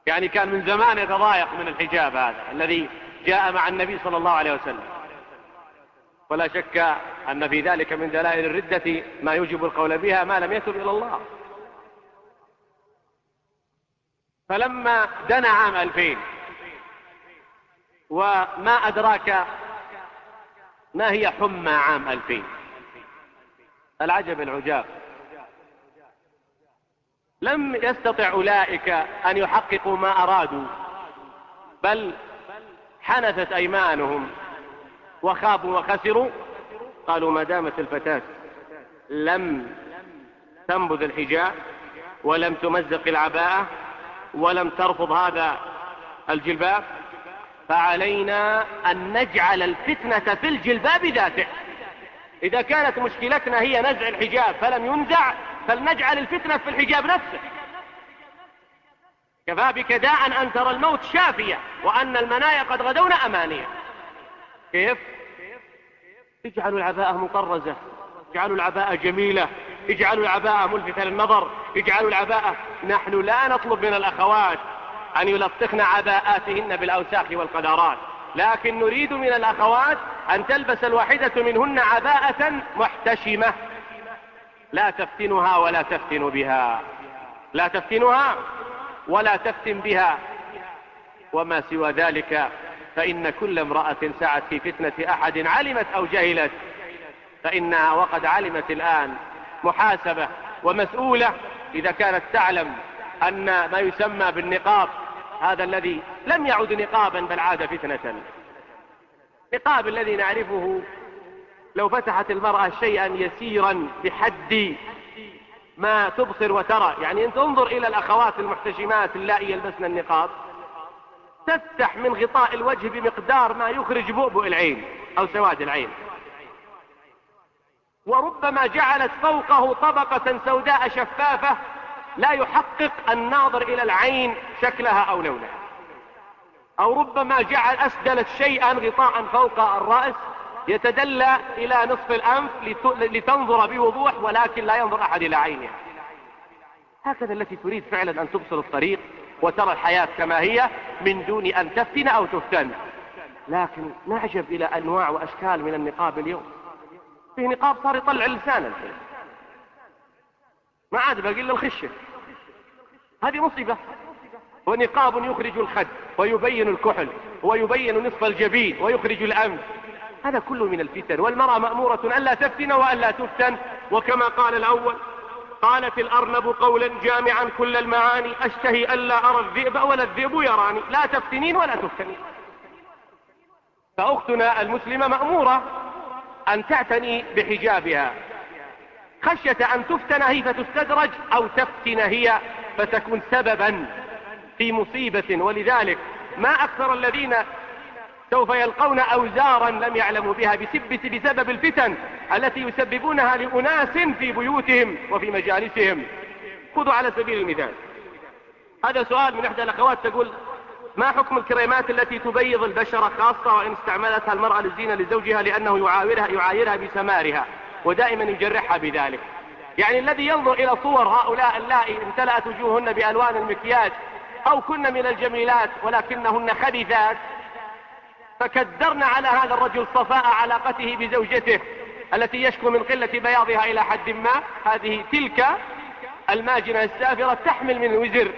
يعني كان من زمان يتضايق من الحجاب هذا الذي جاء مع النبي صلى الله عليه وسلم. ولا شك أن في ذلك من دلائل الردة ما يوجب القول بها ما لم يتب إلى الله. فلما دنا عام 2000 وما أدراك ما هي حمى عام 2000 العجب العجاب. لم يستطع أولئك أن يحققوا ما أرادوا بل حنثت أيمانهم وخابوا وخسروا قالوا ما دامت الفتاة لم تنبذ الحجاب ولم تمزق العباءة ولم ترفض هذا الجلباب فعلينا أن نجعل الفتنة في الجلباب ذاته. إذا كانت مشكلتنا هي نزع الحجاب فلم ينزع فلنجعل الفتنة في الحجاب نفسه. كفى بك داء أن ترى الموت شافية وأن المنايا قد غدون أمانية. كيف؟ اجعلوا العباءة مطرزة اجعلوا العباءة جميلة اجعلوا العباءة ملفتة للنظر اجعلوا العباءة نحن لا نطلب من الأخوات أن يلطخن عباءاتهن بالأوساخ والقدرات لكن نريد من الأخوات أن تلبس الواحدة منهن عباءة محتشمة. لا تفتنها ولا تفتن بها. لا تفتنها ولا تفتن بها. وما سوى ذلك فإن كل امرأة سعت في فتنة أحد علمت أو جهلت. فإنها وقد علمت الآن محاسبة ومسؤولة إذا كانت تعلم أن ما يسمى بالنقاب هذا الذي لم يعد نقابا بل عاد فتنة. نقاب الذي نعرفه لو فتحت المرأة شيئا يسيرا بحد ما تبصر وترى. يعني أنت انظر إلى الأخوات المحتشمات اللائي يلبسن النقاب. تفتح من غطاء الوجه بمقدار ما يخرج بؤبؤ العين أو سواد العين. وربما جعلت فوقه طبقة سوداء شفافة لا يحقق الناظر إلى العين شكلها أو لونها. أو ربما جعل أسدلت شيئا غطاء فوق الرأس يتدلى إلى نصف الأنف لتنظر بوضوح ولكن لا ينظر أحد إلى عينها. هكذا التي تريد فعلا أن تبصر الطريق وترى الحياة كما هي من دون أن تفتن أو تفتن. لكن نعجب إلى أنواع وأشكال من النقاب اليوم. في نقاب صار يطلع اللسان الحين. ما عاد باقي إلا الخشة. هذه مصيبة. ونقاب يخرج الخد ويبين الكحل ويبين نصف الجبين ويخرج الانف هذا كله من الفتن. والمرأة مأمورة ألا تفتن وألا تفتن. وكما قال الأول قالت الأرنب قولا جامعا كل المعاني أشتهي ألا أرى الذئب ولا الذئب يراني لا تفتنين ولا تفتنين. فأختنا المسلمة مأمورة أن تعتني بحجابها. خشية أن تفتن هي فتستدرج أو تفتن هي فتكون سببا في مصيبة. ولذلك ما أكثر الذين سوف يلقون أوزارا لم يعلموا بها بسبب الفتن التي يسببونها لأناس في بيوتهم وفي مجالسهم. خذوا على سبيل المثال. هذا سؤال من إحدى الأخوات تقول ما حكم الكريمات التي تبيض البشرة خاصة وإن استعملتها المرأة للزينة لزوجها لأنه يعايرها, يعايرها بسمارها ودائما يجرحها بذلك؟ يعني الذي ينظر إلى صور هؤلاء اللائي امتلأت وجوههن بألوان المكياج أو كن من الجميلات ولكنهن خبيثات فكدرنا على هذا الرجل صفاء علاقته بزوجته التي يشكو من قلة بياضها إلى حد ما. هذه تلك الماجنة السافرة تحمل من وزر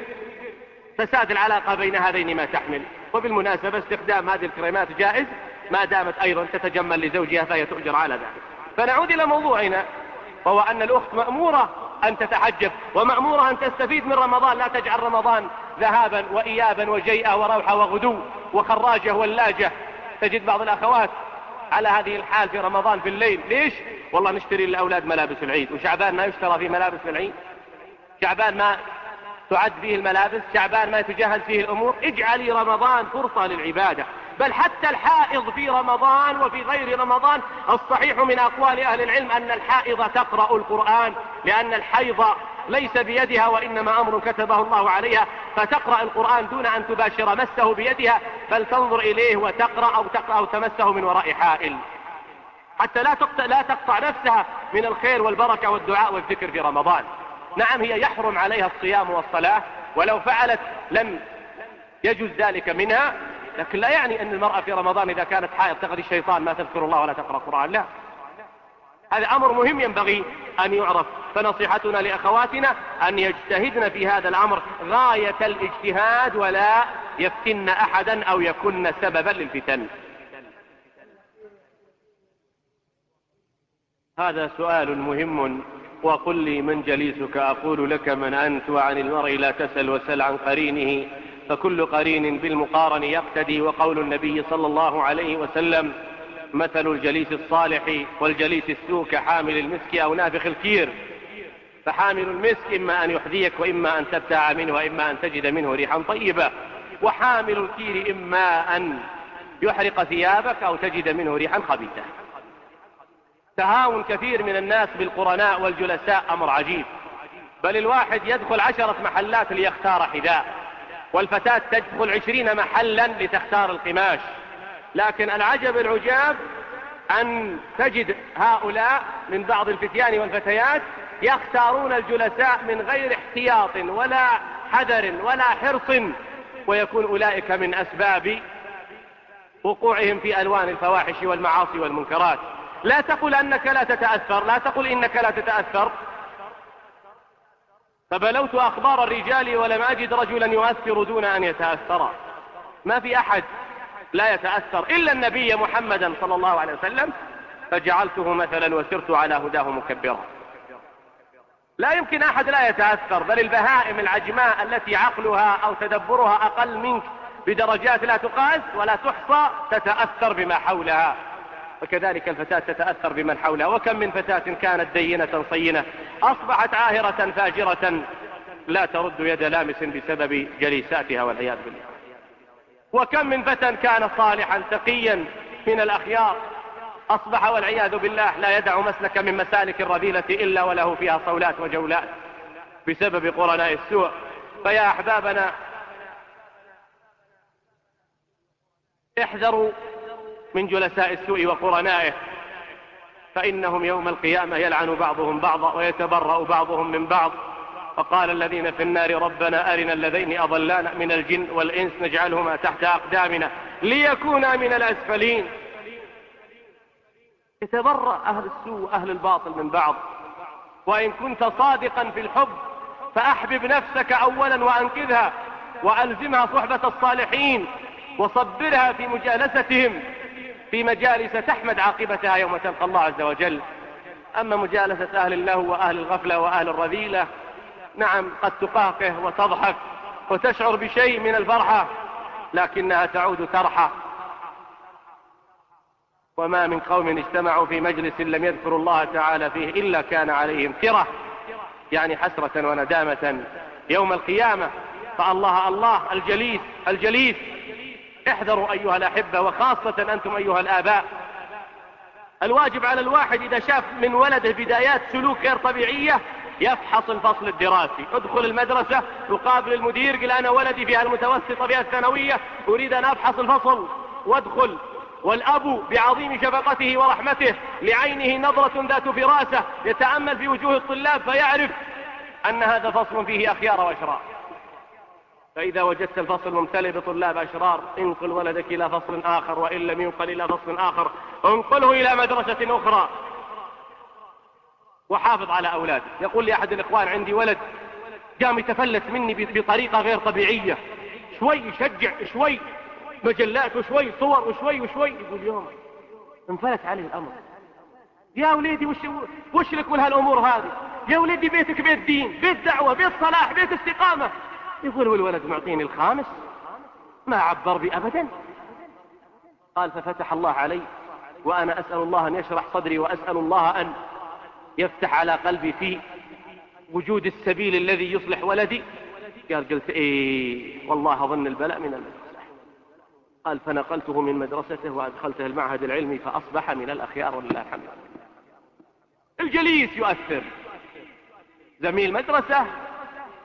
فساد العلاقة بين هذين ما تحمل. وبالمناسبة استخدام هذه الكريمات جائز ما دامت أيضا تتجمل لزوجها فهي تؤجر على ذلك. فنعود إلى موضوعنا وهو أن الأخت مأمورة أن تتحجب ومأمورة أن تستفيد من رمضان. لا تجعل رمضان ذهابا وإيابا وجيئة وروحة وغدو. وخراجة ولاجة تجد بعض الأخوات على هذه الحال في رمضان في الليل. ليش؟ والله نشتري للأولاد ملابس العيد وشعبان ما يشترى فيه ملابس العيد شعبان ما تعد فيه الملابس شعبان ما تجهز فيه الأمور. اجعلي رمضان فرصة للعبادة. بل حتى الحائض في رمضان وفي غير رمضان الصحيح من أقوال أهل العلم أن الحائض تقرأ القرآن لأن الحيض ليس بيدها وإنما أمر كتبه الله عليها. فتقرأ القرآن دون أن تباشر مسه بيدها بل تنظر إليه وتقرأ أو, تقرأ أو تمسه من وراء حائل. حتى لا تقطع, لا تقطع نفسها من الخير والبركة والدعاء والذكر في رمضان. نعم هي يحرم عليها الصيام والصلاة ولو فعلت لم يجوز ذلك منها لكن لا يعني أن المرأة في رمضان إذا كانت حائض تغذي الشيطان ما تذكر الله ولا تقرأ القرآن لا. هذا أمر مهم ينبغي أن يعرف. فنصيحتنا لأخواتنا أن يجتهدن في هذا الأمر غاية الاجتهاد ولا يفتن أحدا أو يكن سببا للفتن. هذا سؤال مهم. وقل لي من جليسك أقول لك من أنت وعن المرء لا تسل وسل عن قرينه. فكل قرين بالمقارن يقتدي. وقول النبي صلى الله عليه وسلم مثل الجليس الصالح والجليس السوء كحامل المسك أو نافخ الكير. فحامل المسك إما أن يحذيك وإما أن تبتاع منه وإما أن تجد منه ريحا طيبة. وحامل الكير إما أن يحرق ثيابك أو تجد منه ريحا خبيثة. تهاون كثير من الناس بالقرناء والجلساء أمر عجيب. بل الواحد يدخل عشرة محلات ليختار حذاء والفتاة تدخل عشرين محلا لتختار القماش. لكن العجب العجاب أن تجد هؤلاء من بعض الفتيان والفتيات يختارون الجلساء من غير احتياط ولا حذر ولا حرص ويكون أولئك من أسباب وقوعهم في ألوان الفواحش والمعاصي والمنكرات. لا تقل أنك لا تتأثر لا تقل إنك لا تتأثر. فبلوت أخبار الرجال ولم أجد رجلا يؤثر دون أن يتأثر. ما في أحد لا يتأثر إلا النبي محمدا صلى الله عليه وسلم فجعلته مثلا وسرت على هداه مكبرا. لا يمكن أحد لا يتأثر بل البهائم العجماء التي عقلها أو تدبرها أقل منك بدرجات لا تقاس ولا تحصى تتأثر بما حولها. وكذلك الفتاة تتأثر بمن حولها. وكم من فتاة كانت دينة صينة أصبحت عاهرة فاجرة لا ترد يد لامس بسبب جليساتها والعياذ بالله. وكم من فتى كان صالحا تقيا من الأخيار. أصبح والعياذ بالله لا يدع مسلك من مسالك الرذيلة إلا وله فيها صولات وجولات. بسبب قرناء السوء. فيا أحبابنا احذروا من جلساء السوء وقرنائه. فإنهم يوم القيامة يلعن بعضهم بعضا ويتبرأ بعضهم من بعض. فقال الذين في النار ربنا أرنا الذين أضلانا من الجن والإنس نجعلهما تحت أقدامنا ليكونا من الأسفلين. يتبرأ أهل السوء أهل الباطل من بعض. وإن كنت صادقا في الحب فأحبب نفسك أولا وأنكذها وألزمها صحبة الصالحين وصبرها في مجالستهم في مجالس تحمد عاقبتها يوم تلقى الله عز وجل. أما مجالسة أهل اللهو وأهل الغفلة وأهل الرذيلة نعم قد تقاقه وتضحك وتشعر بشيء من الفرحة لكنها تعود ترحى وما من قوم اجتمعوا في مجلس لم يذكروا الله تعالى فيه إلا كان عليهم كرة يعني حسرة وندامة يوم القيامة. فالله الله الجليس الجليس. احذروا أيها الأحبة وخاصة أنتم أيها الآباء. الواجب على الواحد إذا شاف من ولده بدايات سلوك غير طبيعية يفحص الفصل الدراسي. ادخل المدرسة يقابل المدير قل أنا ولدي فيها المتوسطة فيها الثانوية أريد أن أفحص الفصل. وادخل. والأب بعظيم شفقته ورحمته لعينه نظرة ذات فراسة يتأمل في وجوه الطلاب فيعرف أن هذا فصل فيه أخيار وأشرار. فإذا وجدت الفصل ممتلئ بطلاب أشرار انقل ولدك إلى فصل آخر وإن لم ينقل إلى فصل آخر انقله إلى مدرسة أخرى. وحافظ على أولادك يقول لي أحد الإخوان عندي ولد قام يتفلت مني بطريقة غير طبيعية. شوي يشجع شوي مجلات وشوي صور وشوي وشوي. يقول يوم انفلت عليه الأمر. يا وليدي وش, وش لك من هالأمور هذه؟ يا وليدي بيتك بيت دين بيت دعوة بيت صلاح بيت استقامة. يقول والولد معطيني الخامس ما عبر بي أبدا. قال ففتح الله علي وأنا أسأل الله أن يشرح صدري وأسأل الله أن يفتح على قلبي في وجود السبيل الذي يصلح ولدي. قال قلت إيه والله أظن البلاء من المدرسة قال فنقلته من مدرسته وأدخلته المعهد العلمي فأصبح من الأخيار ولله الحمد الجليس يؤثر. زميل مدرسة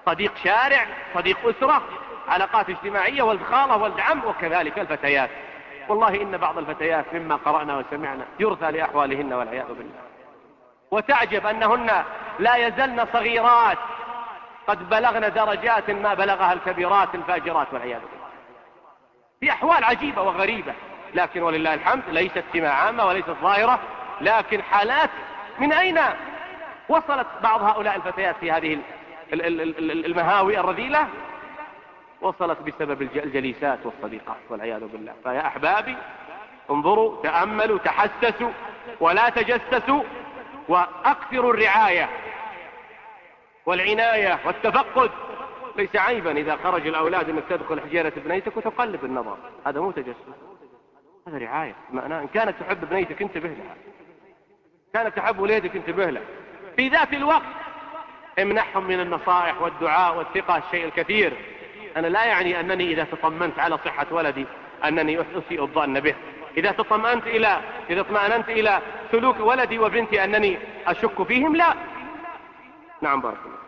صديق شارع صديق أسرة علاقات اجتماعية ولد خالة ولد عم وكذلك الفتيات. والله إن بعض الفتيات مما قرأنا وسمعنا يرثى لأحوالهن والعياذ بالله. وتعجب أنهن لا يزلن صغيرات. قد بلغن درجات ما بلغها الكبيرات الفاجرات والعياذ بالله. في أحوال عجيبة وغريبة. لكن ولله الحمد ليست سمة عامة وليست ظاهرة. لكن حالات من أين وصلت بعض هؤلاء الفتيات في هذه المهاوي الرذيلة؟ وصلت بسبب الجليسات والصديقات والعياذ بالله. فيا أحبابي انظروا تأملوا تحسسوا ولا تجسسوا. وأكثروا الرعاية والعناية والتفقد. ليس عيبا إذا خرج الأولاد أنك تدخل حجيرة بنيتك وتقلب النظر. هذا مو تجسس هذا رعاية. إن كانت تحب بنيتك انتبه لها. كانت تحب وليدك انتبه له. في ذات الوقت امنحهم من النصائح والدعاء والثقة الشيء الكثير. أنا لا يعني أنني إذا تطمنت على صحة ولدي أنني أسيء الظن به. إذا تطمأنت إلى إذا اطمأننت إلى سلوك ولدي وبنتي أنني أشك فيهم لا. نعم بارك الله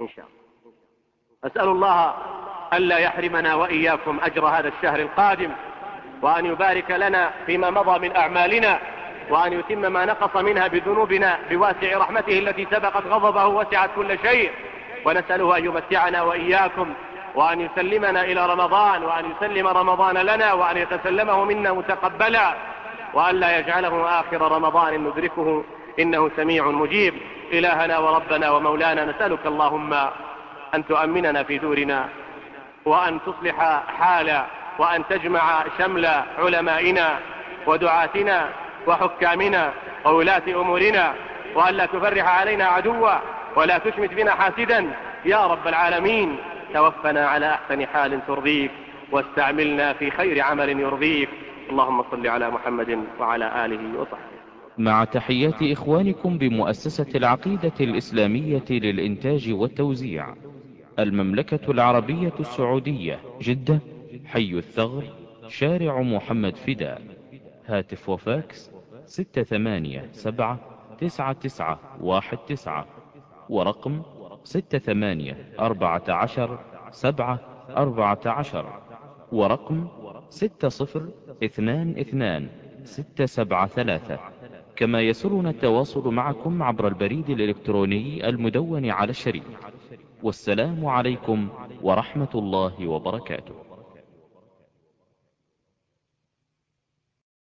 إن شاء الله. أسأل الله ألا يحرمنا وإياكم أجر هذا الشهر القادم وأن يبارك لنا فيما مضى من أعمالنا وأن يتم ما نقص منها بذنوبنا بواسع رحمته التي سبقت غضبه وسعت كل شيء. ونسأله أن يمتعنا وإياكم وأن يسلمنا إلى رمضان وأن يسلم رمضان لنا وأن يتسلمه منا متقبلا وأن لا يجعله آخر رمضان ندركه إنه سميع مجيب. إلهنا وربنا ومولانا نسألك اللهم أن تؤمننا في دورنا وأن تصلح حال وأن تجمع شمل علمائنا ودعاتنا وحكامنا وولاة أمورنا وأن لا تفرح علينا عدوا ولا تشمت بنا حاسدا. يا رب العالمين توفنا على أحسن حال ترضيك واستعملنا في خير عمل يرضيك. اللهم صل على محمد وعلى آله وصحبه. مع تحيات إخوانكم بمؤسسة العقيدة الإسلامية للإنتاج والتوزيع المملكة العربية السعودية جدة حي الثغر شارع محمد فداء. هاتف وفاكس ستة ثمانية سبعة تسعة تسعة واحد تسعة. ورقم ستة ثمانية أربعة عشر سبعة أربعة عشر ورقم ستة صفر اثنان اثنان ستة سبعة ثلاثة كما يسرنا التواصل معكم عبر البريد الإلكتروني المدون على الشريط. والسلام عليكم ورحمة الله وبركاته.